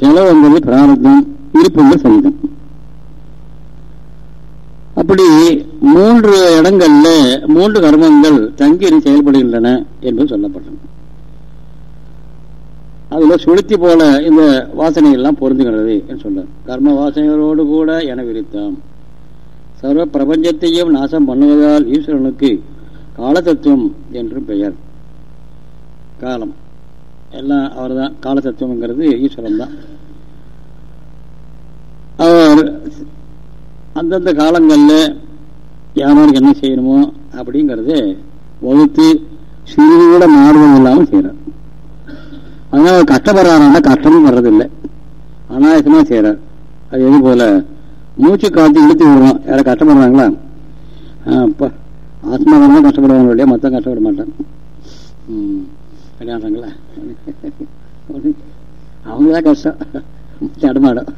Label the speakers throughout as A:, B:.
A: செலவுங்கிறது பிராரத்தம் இருப்புங்கிறது சங்கீதம் அப்படி மூன்று இடங்கள்ல மூன்று கர்மங்கள் தங்கி செயல்படுகின்றன என்று சொல்லப்பட்டன அதுல சுளுத்தி போல இந்த வாசனை எல்லாம் பொருந்துகிறது என்று சொல்றார். கர்ம வாசனைகளோடு கூட என விரித்தாம். சர்வ பிரபஞ்சத்தையும் நாசம் பண்ணுவதால் ஈஸ்வரனுக்கு காலதத்துவம் என்று பெயர். காலம். எல்லாம் அவர் தான் காலதத்துவம்ங்கிறது ஈஸ்வரன் தான் அவர் அந்தந்த காலங்களில் யாருக்கு என்ன செய்யணுமோ அப்படிங்கிறது வகுத்து சிறிது கூட மாறுதல் இல்லாமல் செய்கிறார் அதனால அவர் கஷ்டப்படுறாருன்னா கஷ்டமும் வர்றதில்லை. அனாயசமாக செய்கிறார் அது எது போல மூச்சு காத்து இழுத்து விடுறோம். யாரும் கஷ்டப்படுறாங்களா? அப்பா ஆத்மா தான் கஷ்டப்படுவாங்க இல்லையா? மொத்தம் கஷ்டப்பட மாட்டாங்க கல்யாணங்களா அவங்க தான் கஷ்டம். தடமாடம்.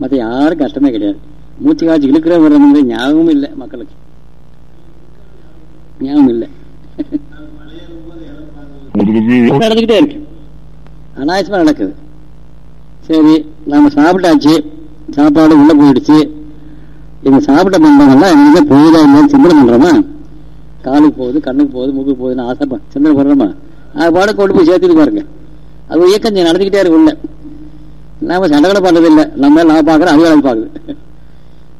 A: மற்ற யாரும் கஷ்டமே கிடையாது. மூச்சு காய்ச்சி இழுக்கிற வர்றது ஞாபகமும் இல்லை மக்களுக்கு. ஞாபகம் இல்லை. நடந்துகிட்டே இருக்கு. அனாயசமா நடக்குது. சரி நாம சாப்பிட்டாச்சு. சாப்பாடு உள்ள போயிடுச்சு. இங்க சாப்பிட்ட பண்றவங்கலாம் எங்க போகுதா இல்லைன்னு சிந்தனை பண்றோமா? காலுக்கு போகுது கண்ணுக்கு போகுது மூக்குக்கு போகுதுன்னு ஆசை சிந்தனை பண்றோமா? அது பாட கொண்டு போய் சேர்த்துட்டு பாருங்க. அது இயக்கம் நடந்துக்கிட்டே இருக்கு உள்ள. நாம சண்டை பண்ணுறதில்லை நம்ம நான் பார்க்குறோம் அது பார்க்குது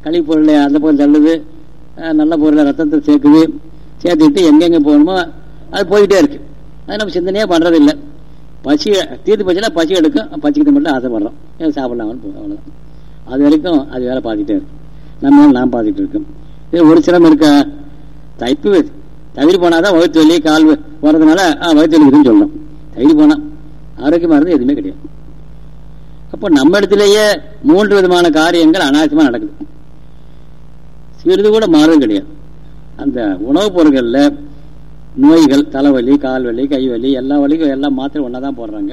A: கழிவு பொருளை அந்த பொருள் தள்ளுது. நல்ல பொருளை ரத்தத்தை சேர்க்குது. சேர்த்துக்கிட்டு எங்கெங்கே போகணுமோ அது போயிட்டே இருக்கு. அது நம்ம சிந்தனையே பண்ணுறதில்லை பசி தீர்த்து பச்சுனா பசி எடுக்கும். பசிக்கிட்ட மட்டும் ஆசைப்படுறோம். சாப்பிடலாம் அவ்வளோதான் அது வரைக்கும் அது வேலை பார்த்துட்டே இருக்கு. நம்ம நாம் பார்த்துட்டு இருக்கோம். இது ஒரு சிரமம் இருக்கா? தைப்பு தவிர போனாதான் வகுத்து வலி கால் வர்றதுனால வகுத்து வலிக்குதுன்னு சொல்லணும் தவிர போனா ஆரோக்கியமா இருந்து எதுவுமே கிடையாது. அப்போ நம்ம இடத்துலயே மூன்று விதமான காரியங்கள் அனாவசியமா நடக்குது. சிறிது கூட மாறும் கிடையாது. அந்த உணவுப் பொருட்களில் நோய்கள் தலைவலி கால்வலி கைவலி எல்லா வலிக்கும் எல்லாம் மாத்திரை ஒன்றா தான் போடுறாங்க.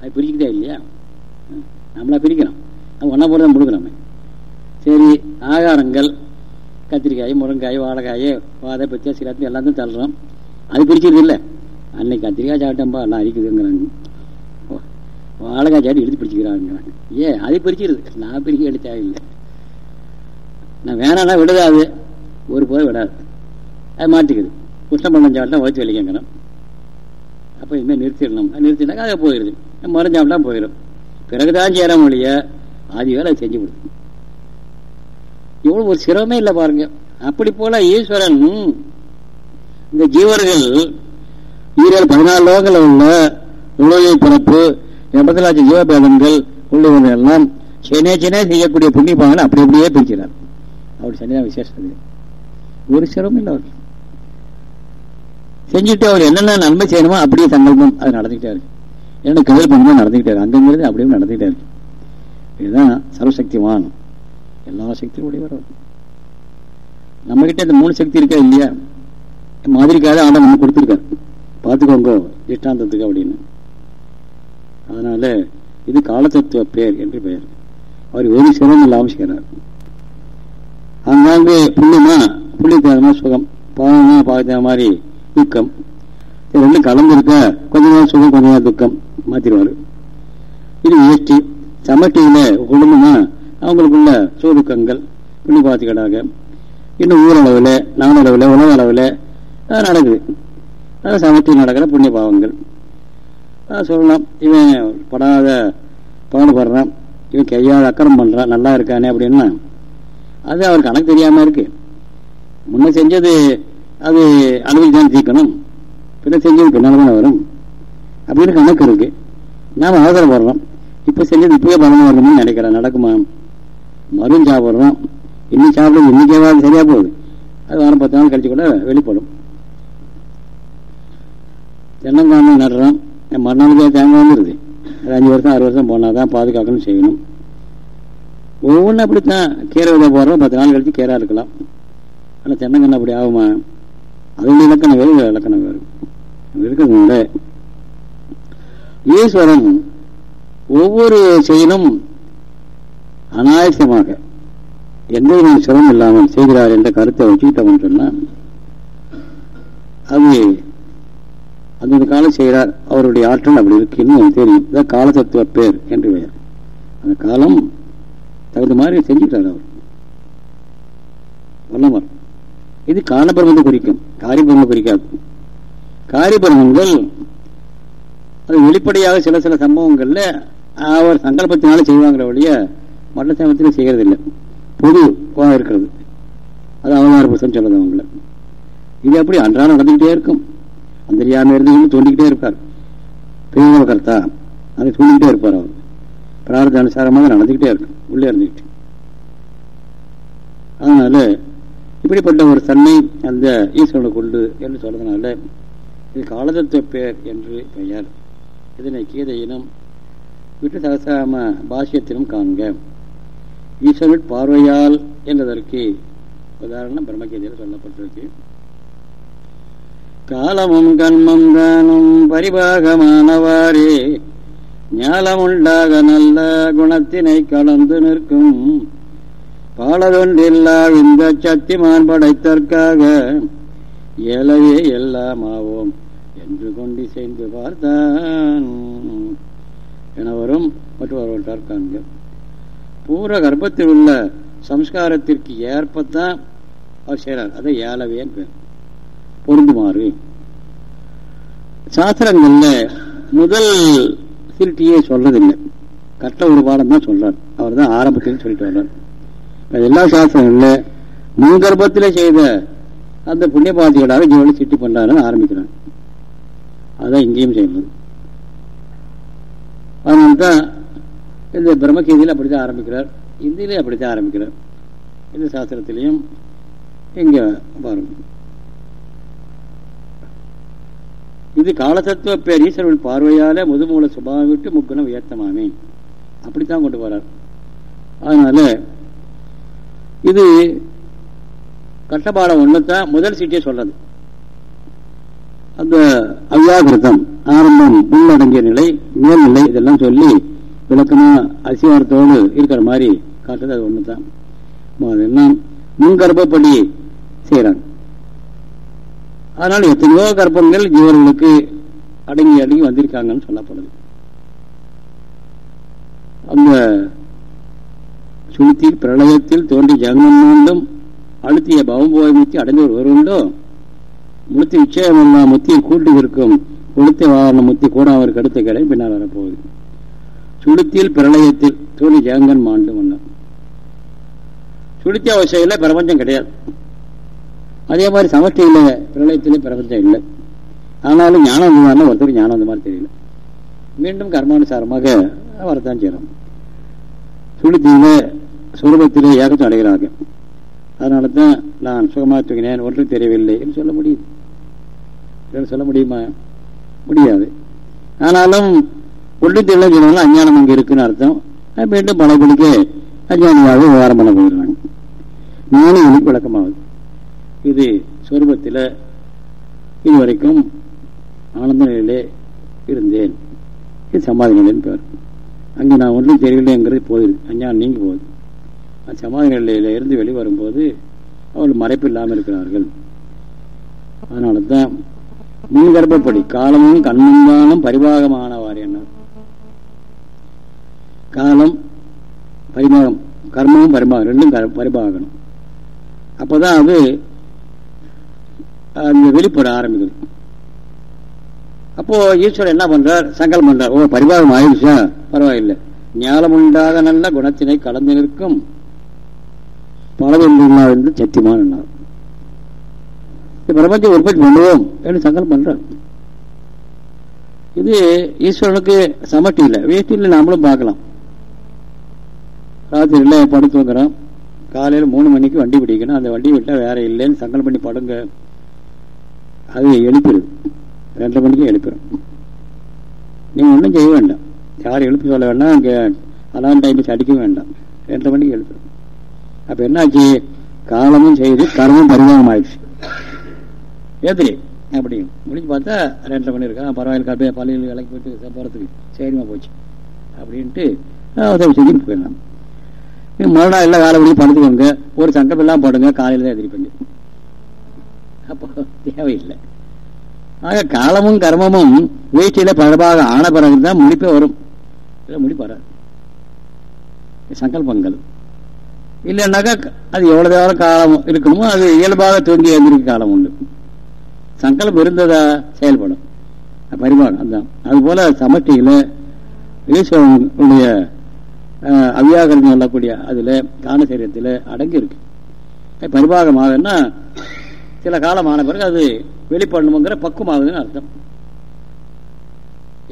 A: அது பிரிச்சுக்கிட்டே இல்லையா? நம்மளா பிரிக்கிறோம் ஒன்றா போட்டு தான் சரி ஆகாரங்கள் கத்திரிக்காய் முருங்காய் வாழைக்காய் வாதை பத்தியா சிலத்து எல்லாத்தையும் தள்ளுறோம். அது பிரிக்கிறது இல்லை அன்னைக்கு கத்திரிக்காய் சாப்பிட்டோம்பா எல்லாம் அரிக்குதுங்கிறாங்க. வாழைக்காய் சாட்டி எடுத்து பிடிச்சிக்கிறாங்கிறாங்க ஏ அது பிடிச்சிருது. நான் பிரிக்க எடுத்தா இல்லை நான் வேணாம்னா விடுதாது ஒரு போய் விடாது. அது மாட்டிக்குது. குஷ்டம் பண்ணம் சாப்பிட்டா வயிற்று வலிக்கங்கிறோம் அப்போ இனிமேல் நிறுத்திடணும். நிறுத்தினாக்கா அதை போயிடுது. மரம் சாப்பிட்டா போயிடும். பிறகுதான் சேர மொழிய ஆதி வேலை செஞ்சு கொடுக்கும் இவ்வளவு ஒரு சிரமமே இல்லை பாருங்க. அப்படி போல ஈஸ்வரன் இந்த ஜீவர்கள் ஈரல் பதினாலு லோகங்களில் உள்ள உலகை பிறப்பு எண்பத்தி லட்சம் ஜீவபேதங்கள் உள்ளவர்களெல்லாம் சின்ன சின்ன செய்யக்கூடிய புண்ணியப்பாங்களை அப்படி அப்படியே பிரிக்கிறார். அப்படி சன்னிதான் விசேஷம் ஒரு சிரமம் இல்லை அவர் செஞ்சுட்டு அவர் என்னென்ன நன்மை செய்யணுமோ அப்படியே சங்கல்பம் அது நடந்துகிட்டே இருக்கு. என்ன கதல் பண்ணணும் நடந்துகிட்டே இருக்கு. அங்கங்கிறது அப்படியே நடந்துகிட்டே இருக்கு. இதுதான் சர்வசக்திவான் எல்லா சக்தியும் உடையவர் நம்ம கிட்ட இந்த மூணு சக்தி இருக்கா இல்லையா? மாதிரிக்காக ஆண்டா நம்ம கொடுத்துருக்காரு. பார்த்துக்கோங்க திஷ்டாந்தத்துக்கு அப்படின்னு. அதனால இது காலத்தத்துவ பெயர் என்று பெயர். அவர் ஒரு சிரமம் இல்லாமல் செய்கிறார். அங்காங்கு புண்ணியமா? புண்ணியத்தேதமா சுகம்? பாவமா பாவத்தேத மாதிரி துக்கம். ரெண்டும் கலந்து இருக்க கொஞ்ச நேரம் சுகம் கொஞ்ச நேரம் துக்கம். மாத்திருவாரு. இது வேஷ்டி சமட்டியில் குடும்பமா அவங்களுக்குள்ள சோதுக்கங்கள் புண்ணி பாத்துக்கடாக இன்னும் ஊரளவில் நாளளவில் உணவு அளவில் நடக்குது. அது சமட்டியில் நடக்கிற புண்ணிய பாவங்கள் சொல்லலாம் இவன் படாத பாடுபடுறான் இவன் கையால் அக்கறம் பண்ணுறான் நல்லா இருக்கானே அப்படின்னா அது அவர் கணக்கு தெரியாமல் இருக்கு. முன்ன செஞ்சது அது அளவுக்கு தான் தீர்க்கணும் பின்ன செஞ்சது பின்னால தானே வரும். அப்படின்னு கணக்கு இருக்கு. நாம் அவசரப்படுறோம் இப்போ செஞ்சது இப்பவே பலன் வரணும்னு நினைக்கிறேன். நடக்குமா? மருந்து சாப்பிட்றோம். இன்னும் சாப்பிடும் இன்னைக்கே சரியா போகுது. அது வாரம் பத்து நாள் கழிச்சு கூட வெளிப்படும். தென்னங்காமல் நடுறோம். மறுநாளுக்கே தேங்காய் வந்துருது. அது அஞ்சு வருஷம் ஆறு வருஷம் போனால் தான் பாதுகாக்கணும் செய்யணும். ஒவ்வொன்றும் அப்படித்தான். கீரை விதை போடுறோம் பத்து நாள் கழித்து கீரை இருக்கலாம். ஆனால் தென்னங்கன்று அப்படி ஆகுமா? அதோட இலக்கணம் வேறு இந்த இலக்கணம் வேறு. இருக்கிறதுனால ஈஸ்வரன் ஒவ்வொரு செயலும் அனாயசமாக எந்த சிரமம் இல்லாமல் செய்கிறார் என்ற கருத்தை வச்சுக்கிட்டோம்னு சொன்னால் அது அந்தந்த காலம் செய்கிறார். அவருடைய ஆற்றல் அப்படி இருக்குன்னு தெரியும். இதான் காலசத்துவ பேர் என்று பெயர். அந்த காலம் தகுந்த மாதிரி செஞ்சுட்டார் அவர். வல்லவர். இது காலபிரமத்தை குறிக்கும். காரியபிரமத்தை குறிக்காது. காரிபிரமங்கள் அது வெளிப்படையாக சில சில சம்பவங்கள்ல அவர் சங்கல்பத்தினால செய்வாங்களே ஒழிய மற்ற சமயத்தில் பொது பொதுவாக இருக்கிறது. அது அவதார புருஷன் சொல்லுது அவங்கள. இது அப்படி அன்றாடம் நடந்துகிட்டே இருக்கும். அந்த யானை இருந்து தோண்டிக்கிட்டே இருப்பார். பெரியவங்க கர்த்தா அதை தூண்டிக்கிட்டே இருப்பார் அவர். பிரார்த்த அனுசாரமாக நடந்துக்கிட்டே இருக்கும். உள்ளே இருந்துக்கிட்டு அதனால இப்படிப்பட்ட ஒரு தன்மை அந்த ஈஸ்வரனை கொண்டு என்று சொல்றதுனால இது காலதத்துவ பெயர் என்று பெயர். இதனை கீதையினும் விட்டு சகசாம பாஷ்யத்திலும் காண்க. ஈஸ்வரன் பார்வையால் என்றதற்கு உதாரணம் பிரம்மகீதையில் சொல்லப்பட்டிருக்கு. காலமும் கண்மம் தானும் பரிபாகமானவாறே ஞாலமுண்டாக நல்ல குணத்தினை கலந்து நிற்கும். பாலதொன்றில்லா இந்த சக்திமான் படைத்தற்காக எல்லாம் ஆவோம் என்று கொண்டு செய்து பார்த்தான். என வரும் மற்றொருவர்கள் காண்க. பூர கர்ப்பத்தில் உள்ள சம்ஸ்காரத்திற்கு ஏற்பத்தான் அவர் செய்கிறார். அதை ஏலவேன்னு பேர். பொருந்துமாறு. சாஸ்திரங்கள்ல முதல் திருட்டியே சொல்றதில்லை. கட்ட ஒரு பாடம் தான் சொல்றார். அவர் தான் ஆரம்பத்தில் சொல்லிட்டு வர்றார். எல்லா சாஸ்திரங்களில் முன் கர்ப்பத்தில் செய்த அந்த புண்ணிய பாதிகளாக ஜீவனை சிட்டி பண்றாருன்னு ஆரம்பிக்கிறான் அதான் இங்கேயும் செய்யணும் அதனால்தான் இந்த பிரம்மகீதியில் அப்படித்தான் ஆரம்பிக்கிறார். இந்தியிலே அப்படித்தான் ஆரம்பிக்கிறார். இந்த சாஸ்திரத்திலையும் இங்க பாருங்க இது காலசத்துவ பேர் ஈஸ்வரன் பார்வையால முதுமூல சுபாவம் விட்டு முக்குணம் உயர்த்தமாமே. அப்படித்தான் கொண்டு போறார். அதனால இது கட்டபாடம் ஒண்ணுதான் முதல் சீட்டே சொல்றது. அந்த அவ்யாகிருத்தம் ஆரம்பம் உள்ளடங்கிய நிலை மேல்நிலை இதெல்லாம் சொல்லி விளக்கமா அசிவாரத்தோடு இருக்கிற மாதிரி காட்டுறது அது ஒண்ணுதான். என்ன முன்கர்ப்பப்படி செய்யறாங்க. அதனால எத்தனையோ கர்ப்பங்கள் ஜீவர்களுக்கு அடங்கி அடங்கி வந்திருக்காங்கன்னு சொல்லப்படுது. அந்த சுளுத்தில் பிரளயத்தில் தோன்றி ஜெகனம் மீண்டும் அழுத்திய பவம்போய் முத்தி அடைந்தவர் ஒருவருண்டோ முழுத்தி நிச்சயமெல்லாம் முத்தியை கூட்டி இருக்கும் கொளுத்த வாகன முத்தி கூட அவருக்கு அடுத்த கடை பின்னால் வரப்போகுது. சுளுத்தில் பிரளயத்தில் தோழி ஜெகங்கன் மாண்டு மன்னர் சுளுத்திய அவசியம் பிரபஞ்சம் கிடையாது. அதே மாதிரி சமஷ்டியில பிரளயத்திலே பிரபஞ்சம் இல்லை. ஆனாலும் ஞானம் ஒருத்தர் ஞானம் அந்த மாதிரி தெரியல. மீண்டும் கர்மானுசாரமாக வரத்தான் செய்யறோம். சுளுத்தியில சுரூபத்திலே ஏகத்தம் அடைகிறாங்க அதனால தான் நான் சுகமாக தூங்கினேன் ஒன்றும் தெரியவில்லை என்று சொல்ல முடியுது. சொல்ல முடியுமா? முடியாது. ஆனாலும் ஒன்றும் எல்லாம் சொன்னாலும் அஞ்ஞானம் அங்கே இருக்குன்னு அர்த்தம். மீண்டும் பலபடிக்க அஞ்ஞானியாக விவகாரம் பண்ண போகிறாங்க எனக்கு விளக்கமாகுது இது சொரூபத்தில் இதுவரைக்கும் ஆனந்த நிலையிலே இருந்தேன். இது சமாதி நிலைன்னு பேர் அங்கே நான் ஒன்றும் தெரியவில்லைங்கிறது போகுது அஞ்ஞானம் நீங்கி போகுது. அந்த சமாதி நிலையில இருந்து வெளிவரும்போது அவர்கள் மறைப்பு இல்லாமல் இருக்கிறார்கள். அதனால தான் முன் காலமும் கண்முந்தானும் பரிபாகமானவாறு என்ன காலம் பரிமாகம் கர்மமும் பரிபாகம் ரெண்டும் பரிபாகணும் அப்போதான் அது அந்த வெளிப்பட ஆரம்பிக்குது. அப்போ ஈஸ்வரர் என்ன பண்றார்? சங்கல் பண்ணுறார் ஓ பரிபாகம் ஆயிடுச்சா? பரவாயில்லை. ஞானம் உண்டாக நல்ல குணத்தினை கலந்து நிற்கும் பலவென்றுள்ளா என்று சத்தியமான பிரபஞ்சம் உற்பத்தி பண்ணுவோம் என்று சங்கல் பண்ணுறார் இது ஈஸ்வரனுக்கு சமட்டி இல்லை. வேட்டியில் நாமளும் பார்க்கலாம். ராத்திரியில் படுத்து வைக்கிறோம் காலையில் மூணு மணிக்கு வண்டி பிடிக்கணும். அந்த வண்டி விட்டால் வேற இல்லைன்னு சங்கல் பண்ணி படுங்க. அது எழுப்பிடுது ரெண்டரை மணிக்கு எழுப்பிடும் நீங்கள் ஒன்றும் செய்ய வேண்டாம். யாரும் எழுப்பி சொல்ல வேண்டாம். அங்கே அலாம் டைம் அடிக்க வேண்டாம். ரெண்டரை மணிக்கு எழுப்பிடும் அப்போ என்னாச்சு? காலமும் செய்து கர்மம் பரிமாணம் ஆயிடுச்சு ஏத்திரி அப்படி முடிஞ்சு பார்த்தா ரெண்டரை மணி இருக்கா? பரவாயில்ல கல்பையா பள்ளியில் விலைக்கு போயிட்டு போகிறதுக்கு சரிமா போச்சு. அப்படின்ட்டு உதவி செஞ்சு போயிடலாம். மறுநாள் எல்லாம் வேலை பண்ணி படுத்துக்கோங்க ஒரு சங்கம் எல்லாம் போடுங்க காலையில் தான் எதிர்ப்பீங்க அப்போ தேவையில்லை. ஆக காலமும் கர்மமும் வீழ்ச்சியில பரவாக ஆன பிறகு தான் முடிப்பே வரும். இல்லை முடிப்பு வராது சங்கல்பங்கள். இல்லைன்னாக்கா அது எவ்வளவு நேரம் காலம் இருக்கணுமோ அது இயல்பாக தூங்கி எழுந்திருக்க காலம் உண்டு. சங்கல்பம் இருந்ததா செயல்படும். பரிமாணம் அதுதான். அதுபோல சமஷ்டியில் ஈஸ்வரனுடைய அவியாகரணம் சொல்லக்கூடிய அதில் காணசரீரத்தில் அடங்கி இருக்கு. பரிபாகமாகன்னா சில காலம் ஆன பிறகு அது வெளிப்படணுங்கிற பக்குவமாகுதுன்னு அர்த்தம்.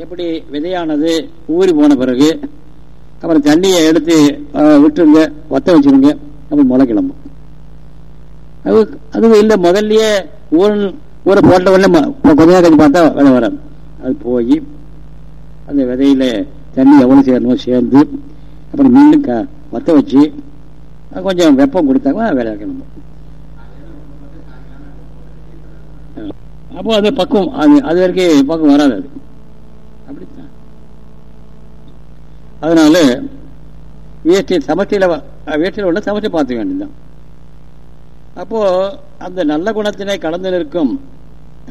A: எப்படி விதையானது ஊறி போன பிறகு அப்புறம் தண்ணியை எடுத்து விட்டுருங்க வத்த வச்சிருங்க அப்புறம் முளை கிளம்பும் அது அது இல்லை முதல்லயே ஊர் ஊரை போட்ட உடனே கொஞ்ச நேரம் கழிச்சு பார்த்தா விதை வராது. அது போய் அந்த விதையில தண்ணி எவ்வளோ சேரணுமோ சேர்ந்து அப்புறம் மீண்டும் க வத்த வச்சு கொஞ்சம் வெப்பம் கொடுத்தாங்க வேலை கிளம்பும் அப்போ அது பக்குவம் அது அது வரைக்கும் பக்குவம் வராது அது. அப்படித்தான். அதனால வேஷ்டி சமஷ்டியில் வேஷ்டியில் உள்ள சமஷ்டி பார்த்து வேண்டியதுதான். அப்போ அந்த நல்ல குணத்தினை கலந்து நிற்கும்.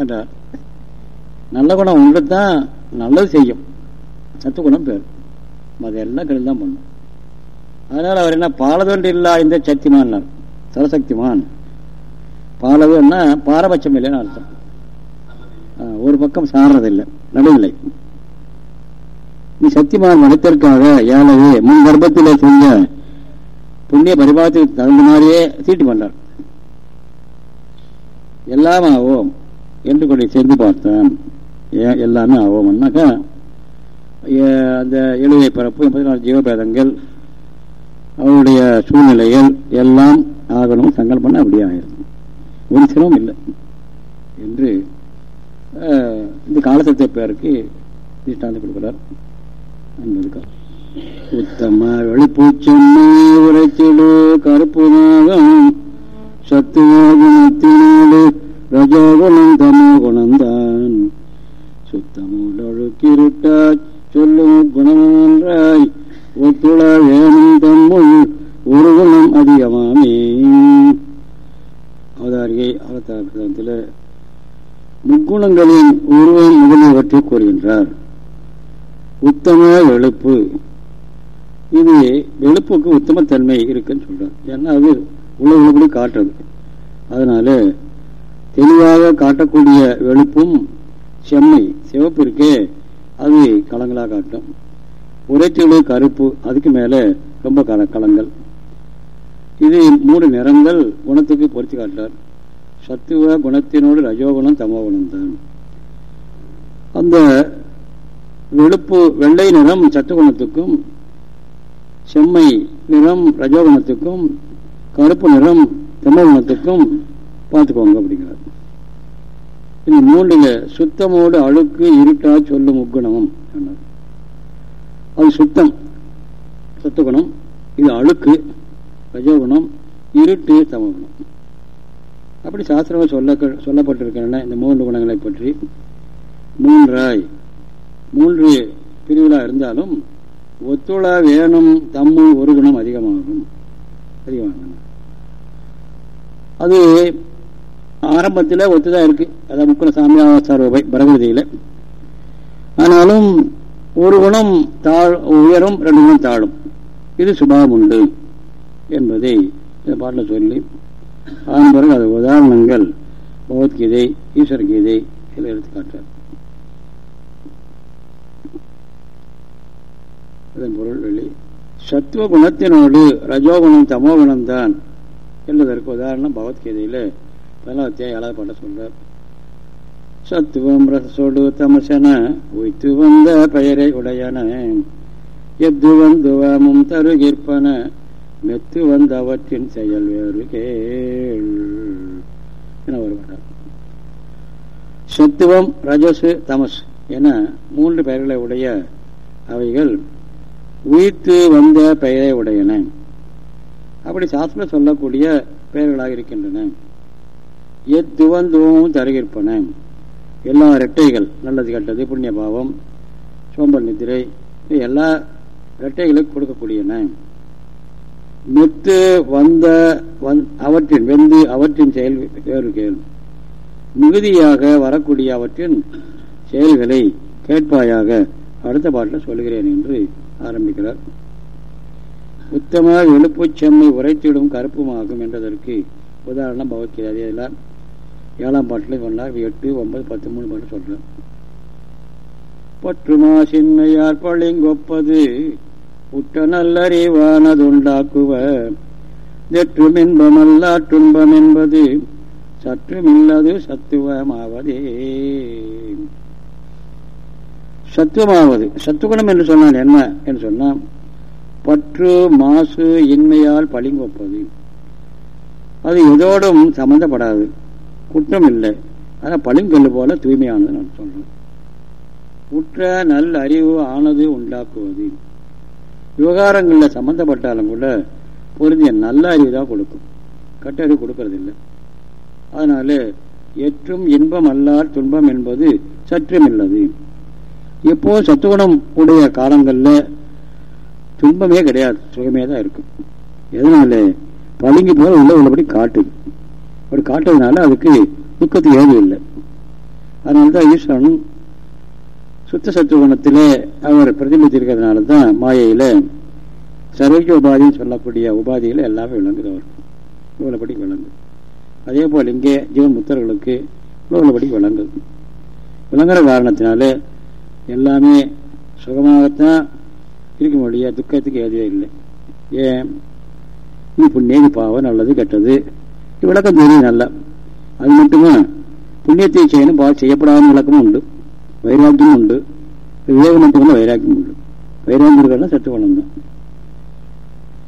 A: என்றார் நல்ல குணம் ஒன்று தான் நல்லது செய்யும். சத்து குணம் பேர். அதெல்லாம் கெடுதல் தான் பண்ணும். அதனால அவர் என்ன பாலதொன்று இல்லா இந்த சக்திமான் சரசக்திமான். பாலதுன்னா பாரபட்சம் இல்லைன்னு அர்த்தம். ஒரு பக்கம் சாரதில்லை நடுவில்லை. நீ சக்திமான் மனத்திற்காக ஏழவே முன் கர்ப்பத்திலே செஞ்ச புண்ணிய பரிபாகத்துக்கு தகுந்த மாதிரியே தீட்டு பண்ணார். எல்லாம் ஆவோம் என்று கொண்டு சேர்ந்து பார்த்தேன். எல்லாமே ஆவோம்னாக்கா அந்த எழுவை பிறப்பு பதினாறு ஜீவபேதங்கள் அவருடைய சூழ்நிலைகள் எல்லாம் ஆகணும் சங்கல்பம் அப்படியே ஆயிரும் ஒரு சிரமம் இல்லை. என்று இந்த காலசத்திய பேருக்கு திஷ்டாந்து கொடுக்கிறார். என்பதுக்காக உத்தம வெளிப்பூச்சென்னை உரைத்திடு கருப்புமாகம் சத்துவகுணத்தினோடு ரஜோகுணம் தமோ குணம்தான் சுத்தமூடழுக்கிருட்டா சொல்லும் குணமன்றாய் ஒத்துழ வேணும் தம்முள் ஒரு குணம் அதிகமாமே அவதாரிகை அவதாரத்தில் முக்குணங்களின் உருவம் முதலியவற்றை கூறுகின்றார். உத்தம வெளுப்பு. இது வெளுப்புக்கு உத்தமத்தன்மை இருக்குன்னு சொல்றார். ஏன்னா அது உள்ள உள்ளபடி காட்டுறது. அதனால தெளிவாக காட்டக்கூடிய வெளுப்பும் செம்மை சிவப்பு இருக்கே அது களங்களாக காட்டும். உரைச்சொலு கருப்பு அதுக்கு மேலே ரொம்ப கல கலங்கள். இது மூணு நிறங்கள் குணத்துக்கு பொருத்தி காட்டுறார். சத்துவ குணத்தினோடு ரஜோகுணம் தமோகுணம் தான். அந்த வெளுப்பு வெள்ளை நிறம் சத்துவகுணத்துக்கும் செம்மை நிறம் ரஜோகுணத்துக்கும் கருப்பு நிறம் தமோகுணத்துக்கும் பார்த்துக்கோங்க அப்படிங்கிறார். இந்த மூன்றுல சுத்தமோடு அழுக்கு இருட்டா சொல்லும் முக்குணமும். அது சுத்தம். சத்துகுணம். இது அழுக்கு ரஜோகுணம் இருட்டு தமகுணம். அப்படி சாஸ்திரங்கள் சொல்ல சொல்லப்பட்டிருக்கின்றன இந்த மூன்று குணங்களை பற்றி. மூன்றாய். மூன்று பிரிவுகளாக இருந்தாலும் ஒத்துழா வேணும் தம்முள் ஒரு குணம் அதிகமாகும். அதிகமாகும். அது ஆரம்பத்தில் ஒத்துதான் இருக்கு. அதாவது முக்குண சாமியாசாரூபை பரகதியில் ஆனாலும் ஒரு குணம் தாழ் உயரும் ரெண்டு குணம் தாழும். இது சுபாவம் உண்டு என்பதை இந்த பாட்டில் சொல்லி அதன் பிறகு அது உதாரணங்கள் பகவத்கீதை ஈஸ்வர கீதை இதில் எடுத்துக்காட்டார் அதன் பொருள் வெளி சத்துவ குணத்தினோடு ரஜோகுணம் தமோகுணம் தான் என்பதற்கு உதாரணம் பகவத்கீதையில் பதினாலத்தி ஏழாவது பாட்ட சொல்றார். சத்துவம் ரசோடு தமசன உய்த்து வந்த பெயரை உடையன. எத்து வந்துவமும் தருகிற்பன மெத்து வந்தவற்றின் செயல் வேறு கேள். என வருகிறார் சத்துவம் ரஜசு தமஸ் என மூன்று பெயர்களை உடைய அவைகள் உயிர்த்து வந்த பெயரை உடையன. அப்படி சாஸ்திர சொல்லக்கூடிய பெயர்களாக இருக்கின்றன. எத்துவந்துவமும் தருகிற்பன. எல்லா ரெட்டைகள் நல்லது கெட்டது புண்ணிய பாவம் சோம்பல் நிதிரை எல்லா ரெட்டைகளுக்கு கொடுக்கக்கூடியன. மெத்து வந்த அவற்றின் வெந்து அவற்றின் செயல் வேறு கேள். மிகுதியாக வரக்கூடிய அவற்றின் செயல்களை கேட்பாயாக. அடுத்த பாட்டில் சொல்கிறேன் என்று ஆரம்பிக்கிறார். உத்தம எழுப்புச் செம்மை உரைத்திடும் கருப்புமாகும் என்றதற்கு உதாரணம் பகவத்கீதை அதே ஏழாம் பாட்டில் சொன்னார் எட்டு ஒன்பது பத்து மூணு பாட்டு சொல்றார் பற்றுமா சின்மையார் பழிங்கொப்பது உற்ற நல்லறிவானதுண்டாக்குவ தெற்றும் இன்பமல்லா துன்பம் என்பது சற்றுமில்லது சத்துவமாவதே. சத்துவமாவது சத்துவகுணம் என்று சொன்னான் என்ன என்று சொன்னான் பற்று மாசு இன்மையால் பழிங்கொப்பது அது எதோடும் சம்பந்தப்படாது. குற்றம் இல்லை ஆனால் பளிங்கல் போல தூய்மையானது நான் சொல்றேன். உற்ற நல் அறிவு ஆனது உண்டாக்குவது. விவகாரங்களில் சம்மந்தப்பட்டாலும் கூட பொருந்திய நல்ல அறிவு தான் கொடுக்கும். கட்ட அறிவு கொடுக்கறதில்லை. அதனால எற்றும் இன்பம் அல்லார் துன்பம் என்பது சற்றும் இல்லது எப்போ சத்துகுணம் உடைய காலங்களில் துன்பமே கிடையாது சுகமே தான் இருக்கும். எதனால? பழுங்கி போல உள்ள உள்ளபடி காட்டுது அப்படி காட்டுறதுனால அதுக்கு துக்கத்துக்கு ஏதும் இல்லை அதனால தான் ஈஸ்வரன் சுத்த சத்துவகுணத்திலே அவர் பிரதிபலித்திருக்கிறதுனால தான் மாயையில சர்வஜ உபாதின்னு சொல்லக்கூடிய உபாதிகளை எல்லாமே விளங்குது அவருக்கு இவ்வளவுபடி விளங்குது அதே போல் இங்கே ஜீவன் முத்தர்களுக்கு இவ்வளவுபடி விளங்குது விளங்குற காரணத்தினால எல்லாமே சுகமாகத்தான் இருக்க முடிய துக்கத்துக்கு ஏதுவே இல்லை. ஏன்? நீ புண்ணியது பாவம் நல்லது கெட்டது விளக்கம் தெரியும் நல்லா அது மட்டுமா? புண்ணியத்தை செய்யணும் பா செய்யப்படாத விளக்கமும் உண்டு. வைராக்கியம் உண்டு. விவேகம் மட்டும் வைராக்கியம் உண்டு. வைராக்கியம் இருக்கிறதா சத்து குணம் தான்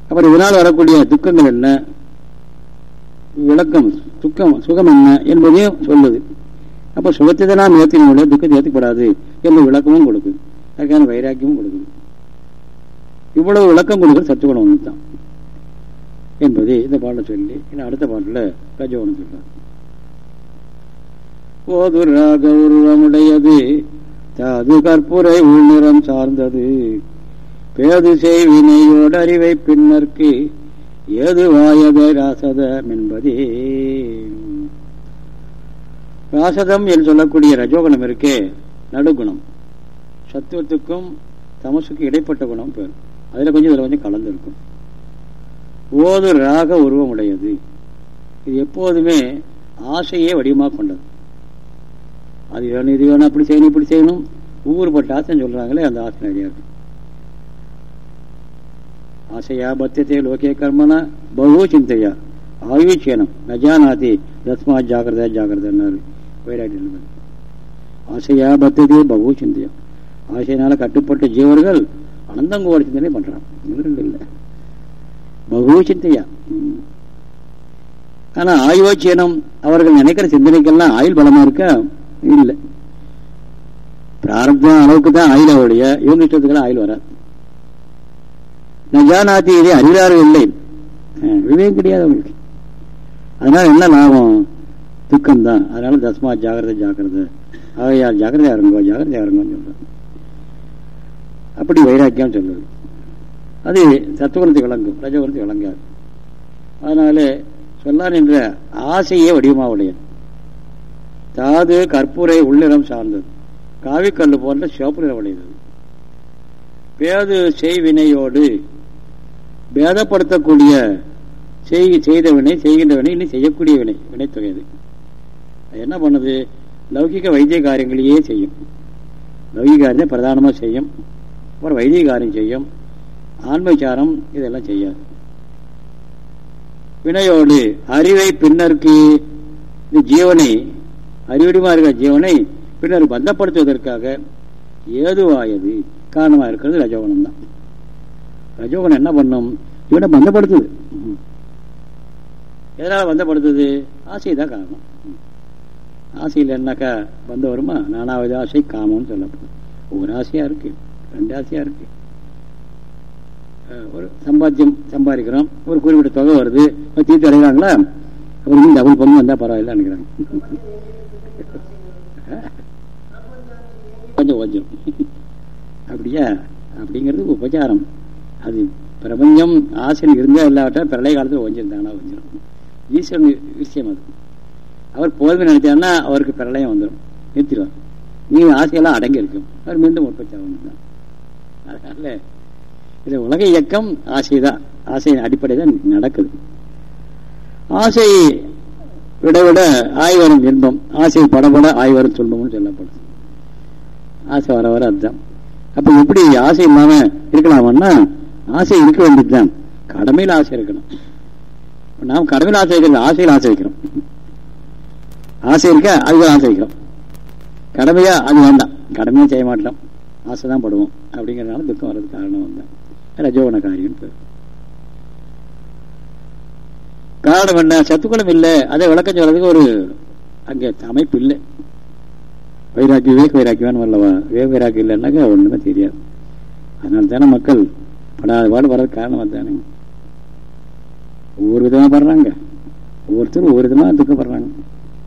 A: அப்புறம் இதனால் வரக்கூடிய துக்கங்கள் என்ன? விளக்கம் துக்கம் சுகம் என்ன என்பதையும் சொல்லுது. அப்ப சுகத்தை நான் நாம் ஏற்றினோட துக்கத்தை ஏற்றப்படாது என்ற விளக்கமும் கொடுக்குது. அதுக்கான வைராக்கியமும் கொடுக்குது. இவ்வளவு விளக்கம் கொடுக்குறது சத்துக்குணம் ஒன்று தான் என்பதை இந்த பாட்டில் சொல்லி இன்னும் அடுத்த பாட்டில் ரஜகுணம் சொல்றார். ஓதுராக உருவமுடையது தாது கற்புரை உள்நிறம் சார்ந்தது. பேது செய்வினையோடு அறிவை பின்னர்க்கு ஏது வாயத ராசதம் என்பதே. ராசதம் என்று சொல்லக்கூடிய ரஜோகுணம் இருக்கே நடுகுணம். சத்துவத்துக்கும் தமசுக்கும் இடைப்பட்ட குணம் பேர். அதுல கொஞ்சம் இதுல கொஞ்சம் கலந்துருக்கும். ஓது ராக உருவம் உடையது இது எப்போதுமே ஆசையே வடிவமாக கொண்டது. அது வேணும் இது வேணும் அப்படி செய்யணும் இப்படி செய்யணும். ஊறுபட்ட ஆசை சொல்றாங்களே அந்த ஆசை நிறையா இருக்கு. ஆசையா பத்தியத்தை லோகே கர்மனா பகு சிந்தையா. ஆயுச்சேனம் நஜானாதி தஸ்மா ஜாகிரதா ஜாகிரதன்னாரு. வைராட்டி ஆசையா பத்தியதே பகு சிந்தையா. ஆசையினால கட்டுப்பட்ட ஜீவர்கள் அனந்தங்கோட சிந்தனை பண்றான் இல்லை. பகு சிந்தையா ஆனா ஆயுவோச்சியனம் அவர்கள் நினைக்கிற சிந்தனைக்கெல்லாம் ஆயுள் பலமா இருக்கா? இல்லை. பிராரப்தம் அளவுக்கு தான் ஆயுள் அவருடைய இவங்க இஷ்டத்துக்கெல்லாம் ஆயுள் வராது. நஜானாத்தி இதை அறிகிறார்கள் இல்லை? விவேகம் கிடையாது அவங்களுக்கு. அதனால என்ன லாபம்? துக்கம் தான் அதனால தஸ்மா ஜாகிரதை ஜாக்கிரதை ஆகையால் ஜாக்கிரதையா இருங்கோ ஜாக்கிரதையா இருங்கோன்னு சொல்றாங்க. அப்படி வைராக்கியம் சொல்லுது அது சத்துவகுணத்தை விளங்கும் ரஜகுணத்தை விளங்காது. அதனால சொல்லான் என்ற ஆசையே வடிவமாக உடையது தாது கற்பூரை உள்ளிடம் சார்ந்தது. காவிக்கல்லு போன்ற சிவப்பு நிறம் உடையது பேது செய்வினையோடு பேதப்படுத்தக்கூடிய செய்த வினை செய்கின்ற வினை இன்னும் செய்யக்கூடிய வினை வினைத்தொகையது. அது என்ன பண்ணுது? லௌகிக வைத்திய காரியங்களையே செய்யும். லௌகிக காரியம் பிரதானமாக செய்யும். அப்புறம் வைத்திய காரியம் செய்யும். ஆன்மச்சாரம் இதெல்லாம் செய்யாது. வினையோடு அறிவை பின்னருக்கு இந்த ஜீவனை அறிவடிமா இருக்கிற ஜீவனை பின்னர் பந்தப்படுத்துவதற்காக ஏதுவாயது காரணமா இருக்கிறது ரஜோகுணம் தான். ரஜோகுணம் என்ன பண்ணும்? இவனை பந்தப்படுத்துது. எதனால பந்தப்படுத்துது? ஆசை தான் காரணம். ஆசையில் என்னக்கா பந்தம் வருமா? நானாவது ஆசை காமம்னு சொல்லப்படும். ஒரு ஆசையா இருக்கு ரெண்டு ஆசையா இருக்கு. ஒரு சம்பாத்தியம் சம்பாதிக்கிறோம். ஒரு குறிப்பிட்ட தொகை வருது. தீர்த்து அடைகிறாங்களா? ஒரு டபுள் பொண்ணு வந்தால் பரவாயில்ல நினைக்கிறாங்க. கொஞ்சம் கொஞ்சம். அப்படியா? அப்படிங்கிறது உபச்சாரம். அது பிரபஞ்சம் ஆசிரியர் இருந்தால் இல்லாவிட்டால் பிரளய காலத்தில் ஒஞ்சிருந்தாங்கன்னா ஒஞ்சிடும் ஈஸ்வரன் விஷயம் அது. அவர் போதுமை நினைச்சாருன்னா அவருக்கு பிரளயம் வந்துடும் நிறுத்திடுவார். நீ ஆசையெல்லாம் அடங்கி இருக்கும் அவர் மீண்டும் உற்பத்தி ஆகணும் தான். அதனால இது உலக இயக்கம் ஆசை தான் ஆசையின் அடிப்படை தான் நடக்குது. ஆசை விட விட ஆய்வரும் இன்பம். ஆசை படபட ஆய்வரும் துன்பம்னு சொல்லப்படும் ஆசை வர வர அதுதான். அப்ப எப்படி ஆசை இல்லாம இருக்கலாமன்னா ஆசை இருக்க வேண்டியதுதான். கடமையில் ஆசை இருக்கணும். நாம் கடமையில் ஆசை வைக்கிறது ஆசையில் ஆசை வைக்கிறோம். ஆசை இருக்க? அதுக்கு ஆசை வைக்கிறோம். கடமையா? அது வேண்டாம். கடமையும் செய்ய மாட்டோம். ஆசை தான் படுவோம். அப்படிங்கிறதுனால துக்கம் வர்றதுக்கு காரணம் வந்தேன் ரஜோகுண பேர் காரணம் என்ன சத்துக்குளம் இல்லை அதை விளக்கம் சொல்றதுக்கு ஒரு அங்கே அமைப்பு இல்லை வைராக்கி வேக வைராக்கியம் வரலவா வேக வைராக்கி இல்லைன்னாக்கா ஒண்ணுமே தெரியாது அதனால தானே மக்கள் படாத பாடு வர்றது காரணம் தானே ஒவ்வொரு விதமா படுறாங்க ஒவ்வொருத்தரும் ஒவ்வொரு விதமா துக்கப்படுறாங்க